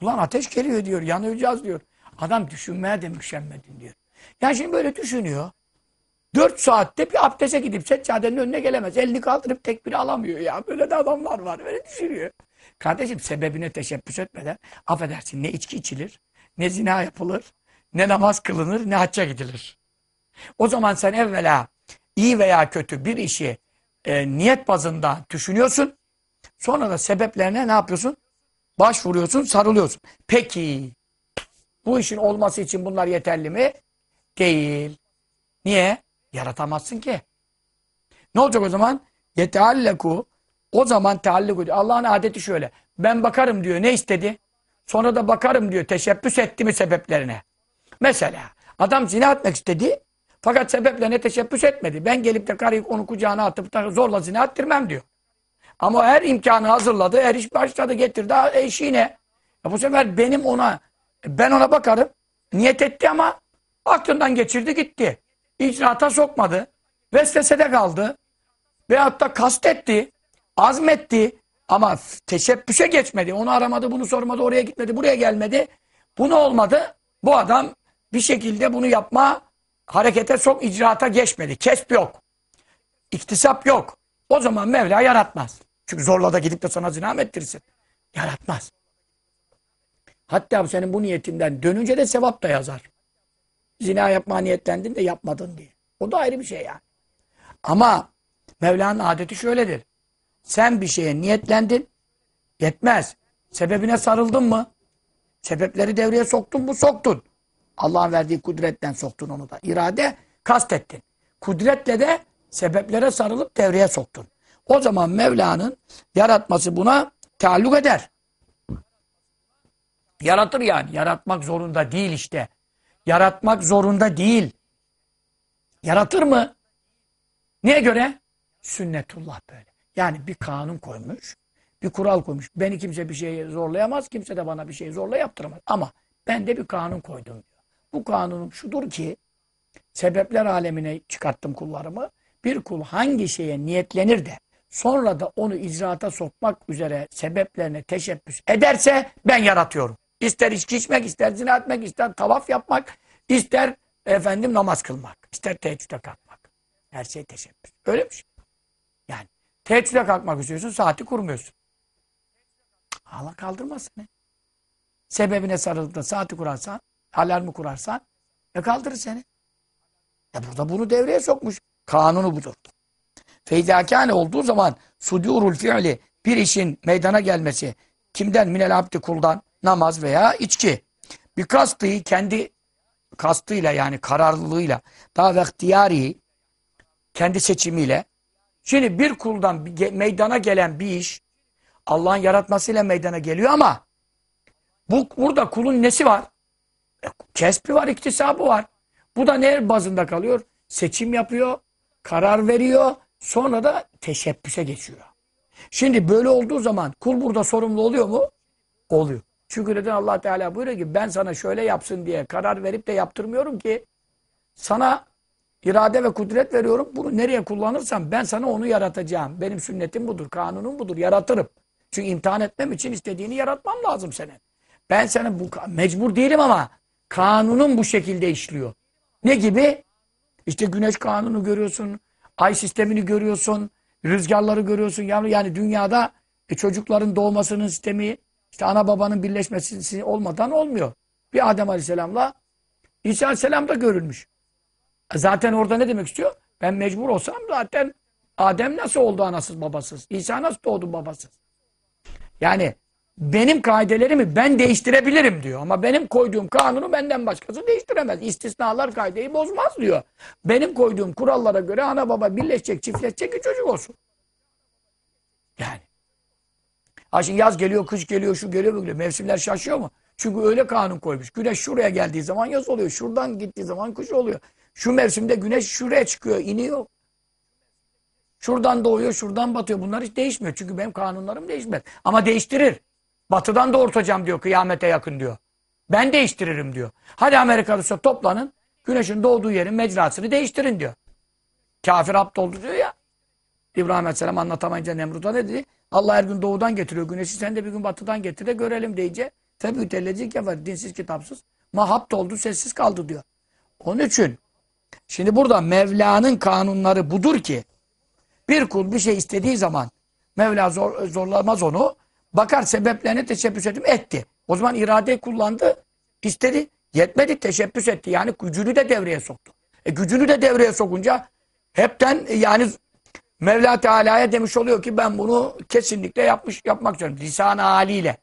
Ulan ateş geliyor diyor yanacağız diyor. Adam düşünmeye de müşemmedin diyor. Yani şimdi böyle düşünüyor. Dört saatte bir abdese gidip seccadenin önüne gelemez. Elini kaldırıp tekbir alamıyor ya. Böyle de adamlar var. Böyle düşünüyor. Kardeşim sebebine teşebbüs etmeden affedersin ne içki içilir, ne zina yapılır, ne namaz kılınır, ne hacca gidilir. O zaman sen evvela iyi veya kötü bir işi e, niyet bazında düşünüyorsun. Sonra da sebeplerine ne yapıyorsun? Başvuruyorsun, sarılıyorsun. Peki bu işin olması için bunlar yeterli mi? Değil. Niye? Yaratamazsın ki. Ne olacak o zaman? Yetealleku o zaman tealluk ediyor. Allah'ın adeti şöyle. Ben bakarım diyor. Ne istedi? Sonra da bakarım diyor. Teşebbüs etti mi sebeplerine? Mesela adam zina etmek istedi. Fakat sebeplerine teşebbüs etmedi. Ben gelip de karıyı onu kucağına atıp zorla zina ettirmem diyor. Ama her imkanı hazırladı. Her iş başladı getirdi. Eşiğine. Ya bu sefer benim ona ben ona bakarım. Niyet etti ama aklından geçirdi gitti. İcraata sokmadı. Vesvesede kaldı. Veyahut da kastetti. Azmetti. Ama teşebbüse geçmedi. Onu aramadı, bunu sormadı, oraya gitmedi, buraya gelmedi. Bu ne olmadı? Bu adam bir şekilde bunu yapma harekete sok, icraata geçmedi. Kesp yok. İktisap yok. O zaman Mevla yaratmaz. Çünkü zorla da gidip de sana zina mı ettirsin? Yaratmaz. Hatta senin bu niyetinden dönünce de sevap da yazar. Zina yapma niyetlendin de yapmadın diye. O da ayrı bir şey yani. Ama Mevla'nın adeti şöyledir. Sen bir şeye niyetlendin, yetmez. Sebebine sarıldın mı? Sebepleri devreye soktun mu? Soktun. Allah'ın verdiği kudretten soktun onu da. İrade kastettin. Kudretle de sebeplere sarılıp devreye soktun. O zaman Mevla'nın yaratması buna taalluk eder. Yaratır yani. Yaratmak zorunda değil işte. Yaratmak zorunda değil. Yaratır mı? Niye göre? Sünnetullah böyle. Yani bir kanun koymuş, bir kural koymuş. Beni kimse bir şeye zorlayamaz, kimse de bana bir şey zorla yaptıramaz. Ama ben de bir kanun koydum diyor. Bu kanunum şudur ki, sebepler alemine çıkarttım kullarımı. Bir kul hangi şeye niyetlenir de sonra da onu icraata sokmak üzere sebeplerine teşebbüs ederse ben yaratıyorum. İster içki içmek, ister zina etmek, ister tavaf yapmak, ister efendim namaz kılmak, ister teheccüde kalkmak. Her şey teşebbüs. Öyle mi? Yani teheccüde kalkmak istiyorsun, saati kurmuyorsun. Allah kaldırmaz seni. Sebebine sarılıp da saati kurarsan, alarmı kurarsan, ne kaldırır seni? Ya burada bunu devreye sokmuş. Kanunu budur. Feydâkâne olduğu zaman sudûrul fi'li bir işin meydana gelmesi kimden? Minel abdi kuldan namaz veya içki. Bir kastı kendi kastıyla yani kararlılığıyla daha ve ihtiyari kendi seçimiyle şimdi bir kuldan meydana gelen bir iş Allah'ın yaratmasıyla meydana geliyor ama bu burada kulun nesi var? E, kesbi var, iktisabı var. Bu da ne bazında kalıyor? Seçim yapıyor, karar veriyor, sonra da teşebbüse geçiyor. Şimdi böyle olduğu zaman kul burada sorumlu oluyor mu? Oluyor. Çünkü neden allah Teala buyuruyor ki ben sana şöyle yapsın diye karar verip de yaptırmıyorum ki sana irade ve kudret veriyorum. Bunu nereye kullanırsam ben sana onu yaratacağım. Benim sünnetim budur, kanunum budur. Yaratırım. Çünkü imtihan etmem için istediğini yaratmam lazım senin. Ben sana bu mecbur değilim ama kanunun bu şekilde işliyor. Ne gibi? İşte güneş kanunu görüyorsun, ay sistemini görüyorsun, rüzgarları görüyorsun. Yani, yani dünyada e, çocukların doğmasının sistemi, işte ana babanın birleşmesi olmadan olmuyor. Bir Adem Aleyhisselam'la İsa Aleyhisselam da görülmüş. Zaten orada ne demek istiyor? Ben mecbur olsam zaten Adem nasıl oldu anasız babasız? İsa nasıl doğdu babasız? Yani benim kaidelerimi ben değiştirebilirim diyor. Ama benim koyduğum kanunu benden başkası değiştiremez. İstisnalar kaideyi bozmaz diyor. Benim koyduğum kurallara göre ana baba birleşecek, çiftleşecek ki çocuk olsun. Yani. Ha şimdi yaz geliyor, kış geliyor, şu geliyor, bu geliyor. Mevsimler şaşıyor mu? Çünkü öyle kanun koymuş. Güneş şuraya geldiği zaman yaz oluyor. Şuradan gittiği zaman kış oluyor. Şu mevsimde güneş şuraya çıkıyor, iniyor. Şuradan doğuyor, şuradan batıyor. Bunlar hiç değişmiyor. Çünkü benim kanunlarım değişmez. Ama değiştirir. Batıdan doğurtacağım diyor kıyamete yakın diyor. Ben değiştiririm diyor. Hadi Amerikalısı toplanın. Güneşin doğduğu yerin mecrasını değiştirin diyor. Kafir apt oldu diyor ya. İbrahim Aleyhisselam anlatamayınca Nemrut'a ne dedi? Allah her gün doğudan getiriyor güneşi. Sen de bir gün batıdan getir de görelim deyince. Febütellecik yapar. Dinsiz kitapsız. Mahapt oldu sessiz kaldı diyor. Onun için şimdi burada Mevla'nın kanunları budur ki bir kul bir şey istediği zaman Mevla zor, zorlamaz onu. Bakar sebeplerine teşebbüs edip etti. O zaman iradeyi kullandı, istedi. Yetmedi teşebbüs etti. Yani gücünü de devreye soktu. E gücünü de devreye sokunca hepten e, yani Mevla Teala'ya demiş oluyor ki ben bunu kesinlikle yapmış yapmak istiyorum. Lisan haliyle.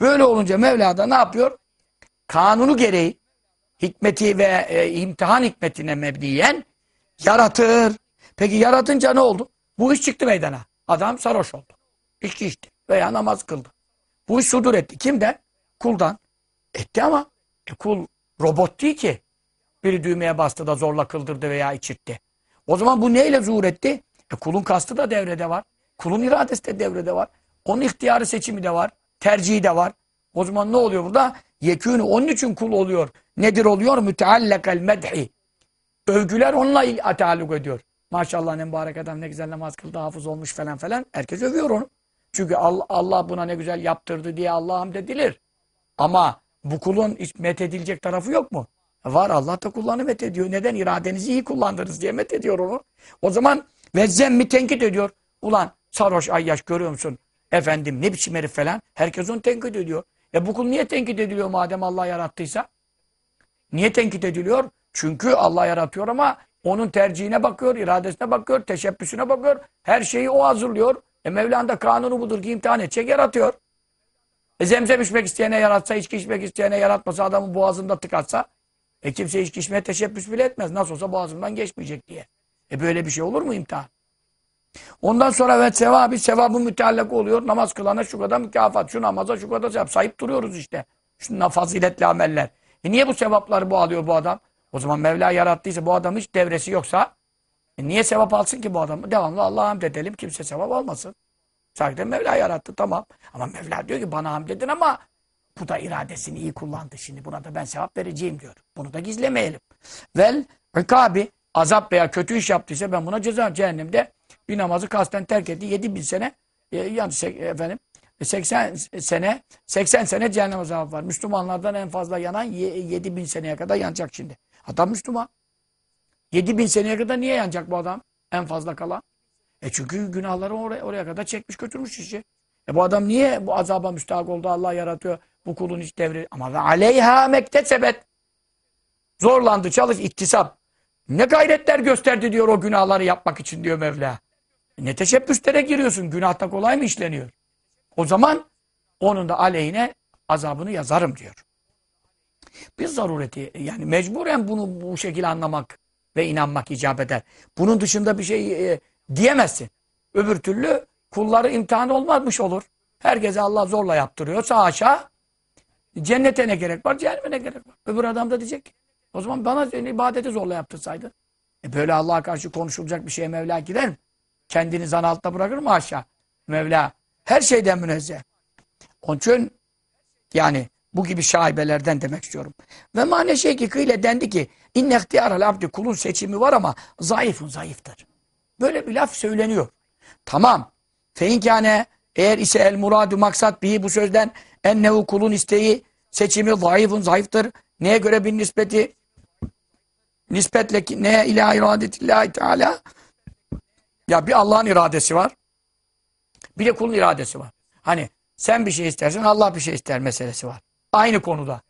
Böyle olunca Mevla da ne yapıyor? Kanunu gereği hikmeti ve e, imtihan hikmetine mebniyen yaratır. Peki yaratınca ne oldu? Bu iş çıktı meydana. Adam sarhoş oldu. İçki içti veya namaz kıldı. Bu iş sudur etti. Kimden? Kuldan. Etti ama e, kul robot değil ki. Biri düğmeye bastı da zorla kıldırdı veya içirtti. O zaman bu neyle zuhur etti? E, kulun kastı da devrede var. Kulun iradesi de devrede var. Onun ihtiyarı seçimi de var. Tercihi de var. O zaman ne oluyor burada? Yekûnü onun için kul oluyor. Nedir oluyor? Müteallekal medhi. Övgüler onunla taalluk ediyor. Maşallah ne mübarek adam ne güzel namaz kıldı, hafız olmuş falan falan. Herkes övüyor onu. Çünkü Allah buna ne güzel yaptırdı diye Allah'a hamd edilir. Ama bu kulun hiç methedilecek tarafı yok mu? Var Allah da kullanı methediyor. Neden? İradenizi iyi kullandınız diye methediyor onu. O zaman ve zemmi tenkit ediyor. Ulan sarhoş ayyaş görüyor musun? Efendim ne biçim herif falan. Herkes onu tenkit ediyor. E bu kul niye tenkit ediliyor madem Allah yarattıysa? Niye tenkit ediliyor? Çünkü Allah yaratıyor ama onun tercihine bakıyor, iradesine bakıyor, teşebbüsüne bakıyor. Her şeyi o hazırlıyor. E Mevla'nın da kanunu budur ki imtihan edecek, yaratıyor. E zemzem içmek isteyene yaratsa, içki içmek isteyene yaratmasa, adamın boğazında tıkatsa, e kimse içki içmeye teşebbüs bile etmez. Nasıl olsa boğazımdan geçmeyecek diye. E böyle bir şey olur mu imtihan? Ondan sonra ve sevabı, sevabı müteallak oluyor. Namaz kılana şu kadar mükafat, şu namaza şu kadar sevap. Sayıp duruyoruz işte. Şundan faziletli ameller. E niye bu sevapları bu alıyor bu adam? O zaman Mevla yarattıysa bu adam hiç devresi yoksa e niye sevap alsın ki bu adam? Devamlı Allah'a hamd edelim. Kimse sevap almasın. Sadece Mevla yarattı tamam. Ama Mevla diyor ki bana hamd edin ama bu da iradesini iyi kullandı. Şimdi buna da ben sevap vereceğim diyor. Bunu da gizlemeyelim. Vel ikabi azap veya kötü iş yaptıysa ben buna ceza cehennemde bir namazı kasten terk etti. 7 bin sene e, yani efendim 80 sene 80 sene cehennem azabı var. Müslümanlardan en fazla yanan 7 bin seneye kadar yanacak şimdi. Adam Müslüman. 7 bin seneye kadar niye yanacak bu adam? En fazla kalan. E çünkü günahları oraya, oraya kadar çekmiş götürmüş işi. E bu adam niye bu azaba müstahak oldu? Allah yaratıyor. Bu kulun hiç devri. Ama ve aleyha mektesebet. Zorlandı, çalış, iktisap. Ne gayretler gösterdi diyor o günahları yapmak için diyor Mevla. E ne teşebbüslere giriyorsun. Günahta kolay mı işleniyor? O zaman onun da aleyhine azabını yazarım diyor. Bir zarureti yani mecburen bunu bu şekilde anlamak ve inanmak icap eder. Bunun dışında bir şey e, diyemezsin. Öbür türlü kulları imtihan olmamış olur. Herkese Allah zorla yaptırıyorsa aşağı cennete ne gerek var, cehenneme ne gerek var. Öbür adam da diyecek o zaman bana ibadeti zorla yaptırsaydı. E böyle Allah'a karşı konuşulacak bir şeye Mevla gider mi? Kendini zan altında bırakır mı aşağı? Mevla her şeyden münezzeh. Onun için yani bu gibi şaibelerden demek istiyorum. Ve mane şey ki kıyle dendi ki inne ihtiyaral abdi kulun seçimi var ama zayıfın zayıftır. Böyle bir laf söyleniyor. Tamam. Feinkâne eğer ise el muradu maksat bihi bu sözden ennehu kulun isteği seçimi zayıfın zayıftır. Neye göre bir nispeti? Nispetle ki neye ila iradetillahi teala? Ya bir Allah'ın iradesi var. Bir de kulun iradesi var. Hani sen bir şey istersen Allah bir şey ister meselesi var. Aynı konuda.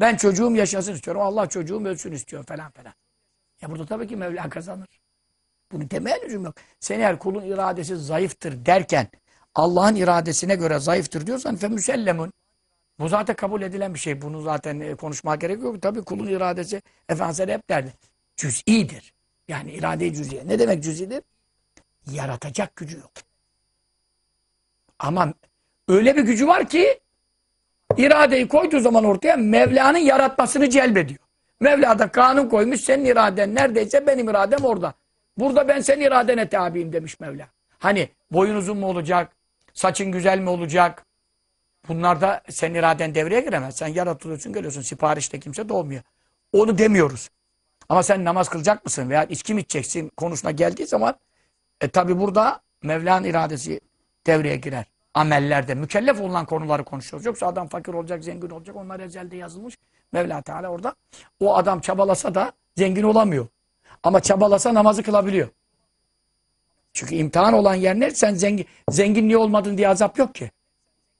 Ben çocuğum yaşasın istiyorum. Allah çocuğum ölsün istiyor falan falan. Ya burada tabii ki Mevla kazanır. Bunu demeye lüzum yok. Sen eğer kulun iradesi zayıftır derken Allah'ın iradesine göre zayıftır diyorsan fe müsellemun. Bu zaten kabul edilen bir şey. Bunu zaten e, konuşmaya gerek yok. Tabii kulun iradesi Efendimiz hep derdi. Cüz'idir. Yani irade-i cüz'iye. Ne demek cüz'idir? Yaratacak gücü yok. Ama öyle bir gücü var ki iradeyi koyduğu zaman ortaya Mevla'nın yaratmasını celbediyor. Mevla da kanun koymuş senin iraden neredeyse benim iradem orada. Burada ben senin iradene tabiyim demiş Mevla. Hani boyun uzun mu olacak? Saçın güzel mi olacak? Bunlar da senin iraden devreye giremez. Sen yaratılıyorsun geliyorsun. Siparişte kimse doğmuyor. Onu demiyoruz. Ama sen namaz kılacak mısın? Veya içki mi içeceksin konusuna geldiği zaman e tabi burada Mevla'nın iradesi devreye girer. Amellerde mükellef olunan konuları konuşuyoruz. Yoksa adam fakir olacak, zengin olacak. Onlar ezelde yazılmış. Mevla Teala orada. O adam çabalasa da zengin olamıyor. Ama çabalasa namazı kılabiliyor. Çünkü imtihan olan yer ne? Sen zengin, zenginliği olmadın diye azap yok ki.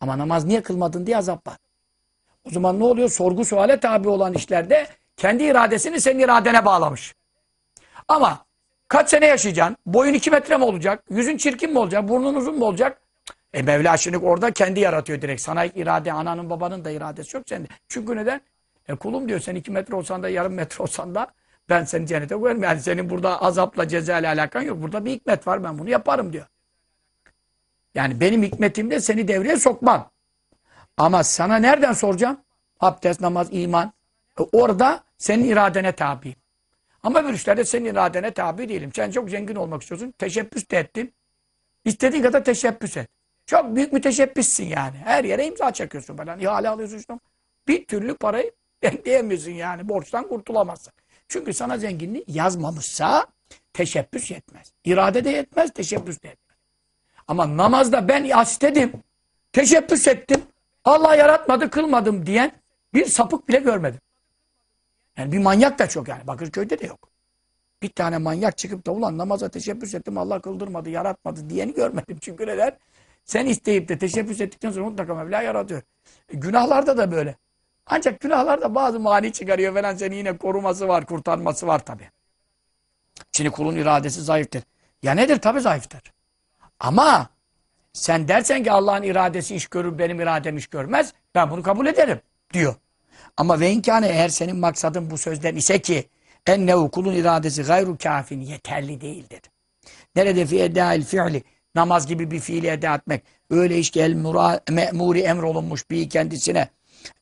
Ama namaz niye kılmadın diye azap var. O zaman ne oluyor? Sorgu suale tabi olan işlerde kendi iradesini senin iradene bağlamış. Ama kaç sene yaşayacaksın? Boyun iki metre mi olacak? Yüzün çirkin mi olacak? Burnun uzun mu olacak? E Mevla şimdi orada kendi yaratıyor direkt. Sana irade, ananın babanın da iradesi yok sende. Çünkü neden? E kulum diyor sen iki metre olsan da yarım metre olsan da ben seni cennete koyarım. Yani senin burada azapla ceza ile alakan yok. Burada bir hikmet var ben bunu yaparım diyor. Yani benim hikmetimde seni devreye sokmam. Ama sana nereden soracağım? Abdest, namaz, iman. E orada senin iradene tabi. Ama bir işlerde senin iradene tabi değilim. Sen çok zengin olmak istiyorsun. Teşebbüs de ettin. İstediğin kadar teşebbüs et. Çok büyük müteşebbissin yani. Her yere imza çekiyorsun falan. İhale alıyorsun işte. Bir türlü parayı *laughs* diyemiyorsun yani. Borçtan kurtulamazsın. Çünkü sana zenginliği yazmamışsa teşebbüs yetmez. İrade de yetmez, teşebbüs de yetmez. Ama namazda ben istedim, teşebbüs ettim, Allah yaratmadı, kılmadım diyen bir sapık bile görmedim. Yani bir manyak da çok yani. Bakırköy'de de yok. Bir tane manyak çıkıp da ulan namaza teşebbüs ettim, Allah kıldırmadı, yaratmadı diyeni görmedim. Çünkü neden? Sen isteyip de teşebbüs ettikten sonra mutlaka Mevla yaratıyor. E, günahlarda da böyle. Ancak günahlarda bazı mani çıkarıyor falan seni yine koruması var, kurtarması var tabi. Şimdi kulun iradesi zayıftır. Ya nedir? Tabi zayıftır. Ama sen dersen ki Allah'ın iradesi iş görür, benim iradem iş görmez. Ben bunu kabul ederim diyor. Ama ve inkâne eğer senin maksadın bu sözden ise ki ennehu kulun iradesi gayru kafin yeterli değildir. Nerede fi eddâil fi'li namaz gibi bir fiili eda etmek öyle iş ki el me'muri emrolunmuş bir kendisine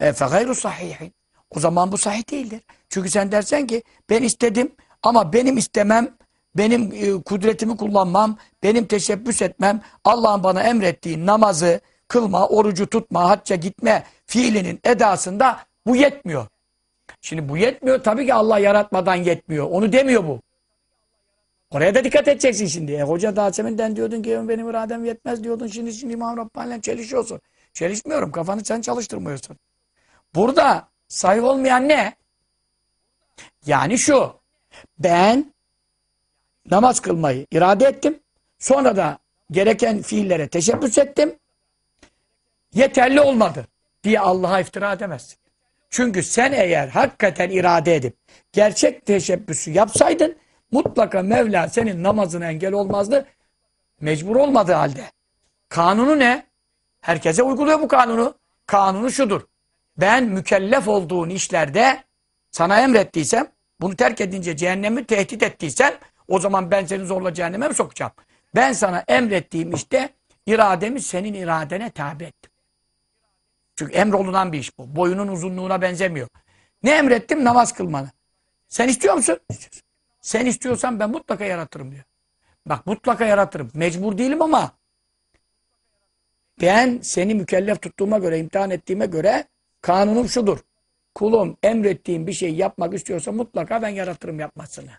e, fe gayru sahihin. O zaman bu sahih değildir. Çünkü sen dersen ki ben istedim ama benim istemem, benim e, kudretimi kullanmam, benim teşebbüs etmem, Allah'ın bana emrettiği namazı kılma, orucu tutma, hacca gitme fiilinin edasında bu yetmiyor. Şimdi bu yetmiyor. Tabii ki Allah yaratmadan yetmiyor. Onu demiyor bu. Oraya da dikkat edeceksin şimdi. E, hoca daha seminden diyordun ki benim iradem yetmez diyordun. Şimdi şimdi İmam Rabbani'yle çelişiyorsun. Çelişmiyorum. Kafanı sen çalıştırmıyorsun. Burada sahih olmayan ne? Yani şu. Ben namaz kılmayı irade ettim. Sonra da gereken fiillere teşebbüs ettim. Yeterli olmadı diye Allah'a iftira edemezsin. Çünkü sen eğer hakikaten irade edip gerçek teşebbüsü yapsaydın mutlaka Mevla senin namazına engel olmazdı. Mecbur olmadığı halde. Kanunu ne? Herkese uyguluyor bu kanunu. Kanunu şudur. Ben mükellef olduğun işlerde sana emrettiysem, bunu terk edince cehennemi tehdit ettiysen, o zaman ben seni zorla cehenneme mi sokacağım? Ben sana emrettiğim işte irademi senin iradene tabi ettim. Çünkü emrolunan bir iş bu. Boyunun uzunluğuna benzemiyor. Ne emrettim? Namaz kılmanı. Sen istiyor musun? Sen istiyorsan ben mutlaka yaratırım diyor. Bak mutlaka yaratırım. Mecbur değilim ama ben seni mükellef tuttuğuma göre, imtihan ettiğime göre kanunum şudur. Kulum emrettiğim bir şey yapmak istiyorsa mutlaka ben yaratırım yapmasını.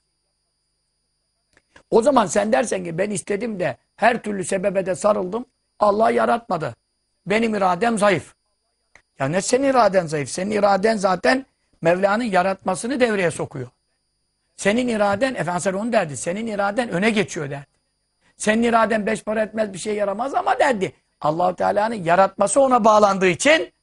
O zaman sen dersen ki ben istedim de her türlü sebebe de sarıldım. Allah yaratmadı. Benim iradem zayıf. Ya ne senin iraden zayıf? Senin iraden zaten Mevla'nın yaratmasını devreye sokuyor. Senin iraden, Efendimiz onu derdi, senin iraden öne geçiyor derdi. Senin iraden beş para etmez bir şey yaramaz ama derdi. Allahu Teala'nın yaratması ona bağlandığı için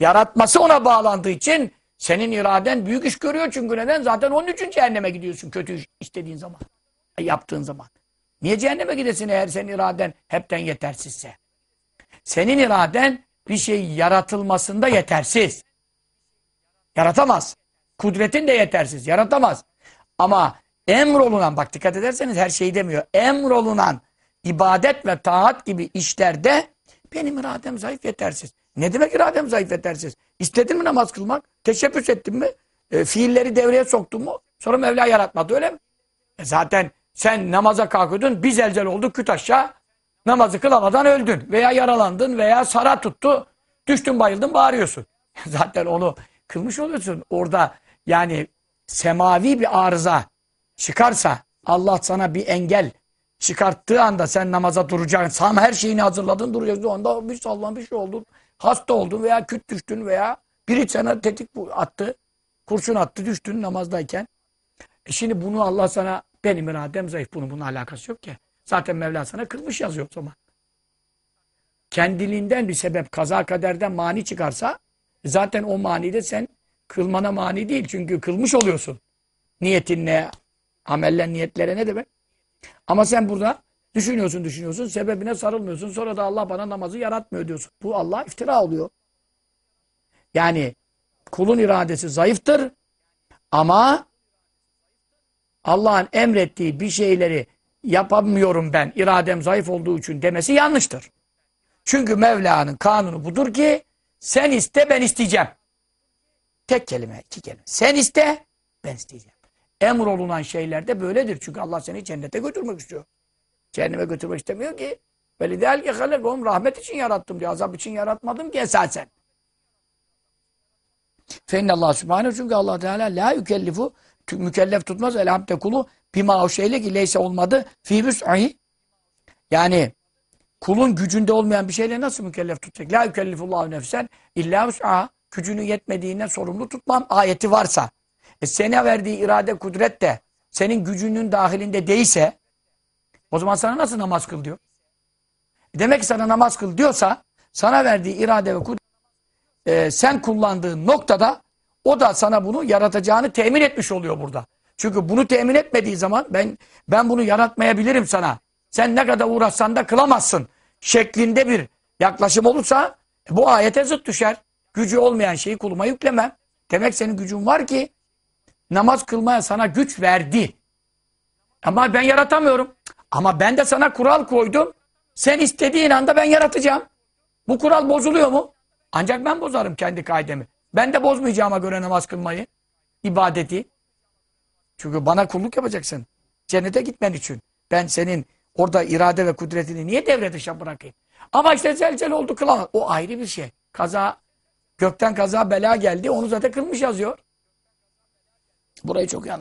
yaratması ona bağlandığı için senin iraden büyük iş görüyor çünkü neden? Zaten onun için cehenneme gidiyorsun kötü iş istediğin zaman. Yaptığın zaman. Niye cehenneme gidesin eğer senin iraden hepten yetersizse? Senin iraden bir şey yaratılmasında yetersiz. Yaratamaz. Kudretin de yetersiz. Yaratamaz. Ama emrolunan, bak dikkat ederseniz her şeyi demiyor. Emrolunan ibadet ve taat gibi işlerde benim iradem zayıf yetersiz. Ne demek iradem zayıf yetersiz? İstedin mi namaz kılmak? Teşebbüs ettin mi? E, fiilleri devreye soktun mu? Sonra Mevla yaratmadı öyle mi? E zaten sen namaza kalkıyordun, bir zelzel oldu küt aşağı. Namazı kılamadan öldün. Veya yaralandın veya sara tuttu. Düştün bayıldın bağırıyorsun. *laughs* Zaten onu kılmış oluyorsun. Orada yani semavi bir arıza çıkarsa Allah sana bir engel çıkarttığı anda sen namaza duracaksın. Sen her şeyini hazırladın duracaksın. O anda bir sallan bir şey oldu. Hasta oldun veya küt düştün veya biri sana tetik attı. Kurşun attı düştün namazdayken. E şimdi bunu Allah sana benim iradem zayıf. Bunun bunun alakası yok ki. Zaten Mevla sana kılmış yazıyor o zaman. Kendiliğinden bir sebep kaza kaderden mani çıkarsa zaten o manide sen kılmana mani değil. Çünkü kılmış oluyorsun. Niyetinle, ameller niyetlere ne demek? Ama sen burada düşünüyorsun düşünüyorsun sebebine sarılmıyorsun. Sonra da Allah bana namazı yaratmıyor diyorsun. Bu Allah iftira oluyor. Yani kulun iradesi zayıftır ama Allah'ın emrettiği bir şeyleri yapamıyorum ben iradem zayıf olduğu için demesi yanlıştır. Çünkü Mevla'nın kanunu budur ki sen iste ben isteyeceğim. Tek kelime, iki kelime. Sen iste ben isteyeceğim. Emrolunan şeyler de böyledir. Çünkü Allah seni cennete götürmek istiyor. Cehenneme götürmek istemiyor ki. وَلِذَٰلِكَ خَلَقُهُمْ Rahmet için yarattım diyor. Azap için yaratmadım ki esasen. فَاِنَّ Allah Subhanahu çünkü Allah Teala la yükellifu mükellef tutmaz elhamde kulu bima o şeyle ki leyse olmadı fi büs'i yani kulun gücünde olmayan bir şeyle nasıl mükellef tutacak? La yükellifullahu nefsen illa vus'a gücünü yetmediğinden sorumlu tutmam ayeti varsa e sana verdiği irade kudret de senin gücünün dahilinde değilse o zaman sana nasıl namaz kıl diyor? E demek ki sana namaz kıl diyorsa sana verdiği irade ve kudret e, sen kullandığın noktada o da sana bunu yaratacağını temin etmiş oluyor burada. Çünkü bunu temin etmediği zaman ben ben bunu yaratmayabilirim sana. Sen ne kadar uğraşsan da kılamazsın. Şeklinde bir yaklaşım olursa e, bu ayete zıt düşer. Gücü olmayan şeyi kuluma yüklemem. Demek senin gücün var ki namaz kılmaya sana güç verdi. Ama ben yaratamıyorum. Ama ben de sana kural koydum. Sen istediğin anda ben yaratacağım. Bu kural bozuluyor mu? Ancak ben bozarım kendi kaidemi. Ben de bozmayacağıma göre namaz kılmayı, ibadeti. Çünkü bana kulluk yapacaksın. Cennete gitmen için. Ben senin orada irade ve kudretini niye devre dışı bırakayım? Ama işte zelzel oldu kılamaz. O ayrı bir şey. Kaza, gökten kaza bela geldi. Onu zaten kılmış yazıyor. Burayı çok iyi.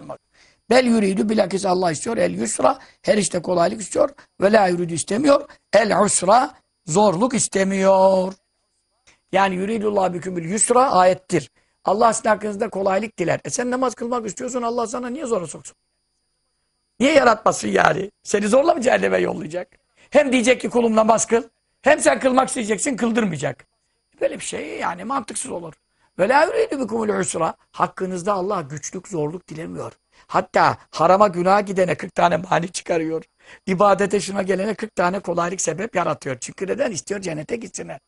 Bel yürüydü bilakis Allah istiyor. El yusra her işte kolaylık istiyor. Ve la yürüdü istemiyor. El usra zorluk istemiyor. Yani yuridullah bükümül yusra ayettir. Allah sizin hakkınızda kolaylık diler. E sen namaz kılmak istiyorsun Allah sana niye zora soksun? Niye yaratmasın yani? Seni zorla mı cehenneme yollayacak? Hem diyecek ki kulum namaz kıl. Hem sen kılmak isteyeceksin kıldırmayacak. Böyle bir şey yani mantıksız olur. Ve la yuridu bikumul usra. Hakkınızda Allah güçlük, zorluk dilemiyor. Hatta harama günah gidene 40 tane mani çıkarıyor. İbadete şuna gelene 40 tane kolaylık sebep yaratıyor. Çünkü neden? istiyor cennete gitsinler.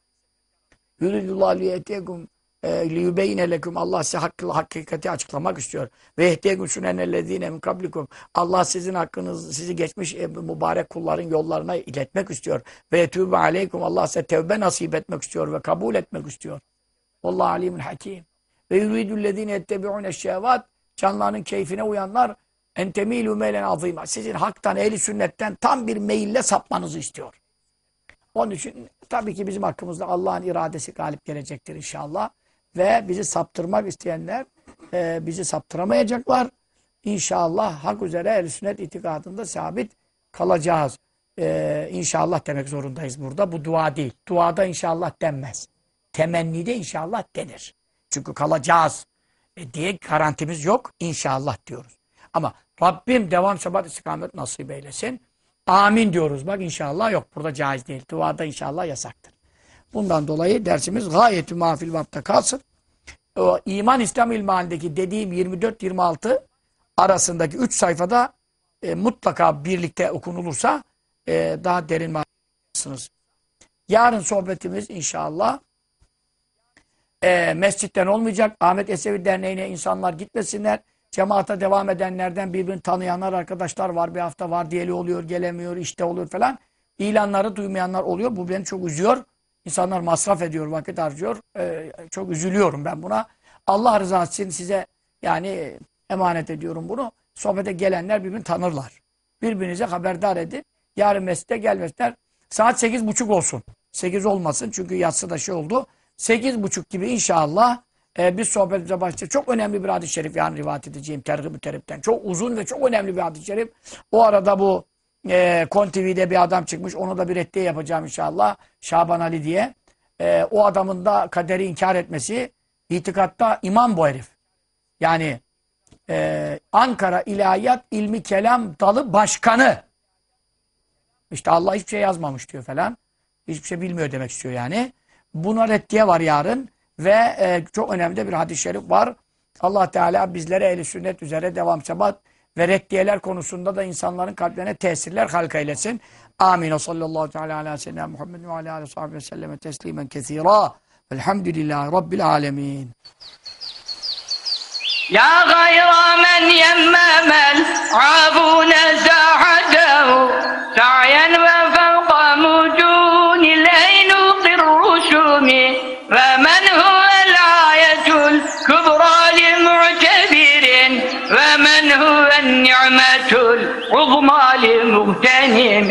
Yuridullah liyetiyekum liyubeyne leküm Allah size hakkı, hakikati açıklamak istiyor. Ve yehtiyeküm şunennellezine min kablikum Allah sizin hakkınız sizi geçmiş e, mübarek kulların yollarına iletmek istiyor. Ve yetûbe aleykum Allah size tevbe nasip etmek istiyor ve kabul etmek istiyor. Vallahu alimul hakim. Ve yuridüllezine ettebi'une şehvat canlarının keyfine uyanlar entemilu meylen azîmâ. Sizin haktan, ehli sünnetten tam bir meyille sapmanızı istiyor. Onun için tabii ki bizim hakkımızda Allah'ın iradesi galip gelecektir inşallah. Ve bizi saptırmak isteyenler e, bizi saptıramayacaklar. İnşallah hak üzere el sünnet itikadında sabit kalacağız. E, inşallah demek zorundayız burada. Bu dua değil. Duada inşallah denmez. Temennide inşallah denir. Çünkü kalacağız. e, diye garantimiz yok. İnşallah diyoruz. Ama Rabbim devam sebat istikamet nasip eylesin. Amin diyoruz. Bak inşallah yok. Burada caiz değil. Duada inşallah yasaktır. Bundan dolayı dersimiz gayet mafil vapta kalsın. O iman İslam ilmihaldeki dediğim 24-26 arasındaki 3 sayfada e, mutlaka birlikte okunulursa e, daha derin manasınız. Yarın sohbetimiz inşallah e, mescitten olmayacak. Ahmet Esevi Derneği'ne insanlar gitmesinler. Cemaata devam edenlerden birbirini tanıyanlar arkadaşlar var. Bir hafta var diyeli oluyor, gelemiyor, işte oluyor falan. İlanları duymayanlar oluyor. Bu beni çok üzüyor. İnsanlar masraf ediyor, vakit harcıyor. E, çok üzülüyorum ben buna. Allah rızası için size yani emanet ediyorum bunu. Sohbete gelenler birbirini tanırlar. Birbirinize haberdar edin. Yarın mescide gelmezler. Saat sekiz buçuk olsun. Sekiz olmasın çünkü yatsı da şey oldu. Sekiz buçuk gibi inşallah e, biz sohbetimize başlayacağız. Çok önemli bir hadis-i şerif yani rivayet edeceğim tergib-i teripten. Çok uzun ve çok önemli bir hadis-i şerif. O arada bu e, Kon TV'de bir adam çıkmış. Onu da bir reddiye yapacağım inşallah. Şaban Ali diye. E, o adamın da kaderi inkar etmesi itikatta imam bu herif. Yani e, Ankara İlahiyat İlmi Kelam Dalı Başkanı. İşte Allah hiçbir şey yazmamış diyor falan. Hiçbir şey bilmiyor demek istiyor yani. Buna reddiye var yarın ve e, çok önemli bir hadis-i şerif var. Allah Teala bizlere ehli sünnet üzere devam sebat ve reddiyeler konusunda da insanların kalplerine tesirler halka eylesin. Amin. Sallallahu teala ala seyyidina Muhammed ve ala aleyhi ve selleme teslimen kethira. Velhamdülillahi Rabbil alemin. Ya gayra men yemmemel abune zahadehu sa'yen ve العظمى لمغتنم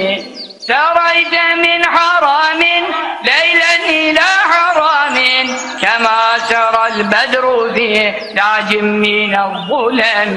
سريت من حرام ليلا إلى حرام. كما سرى البدر في تاج من الظلم.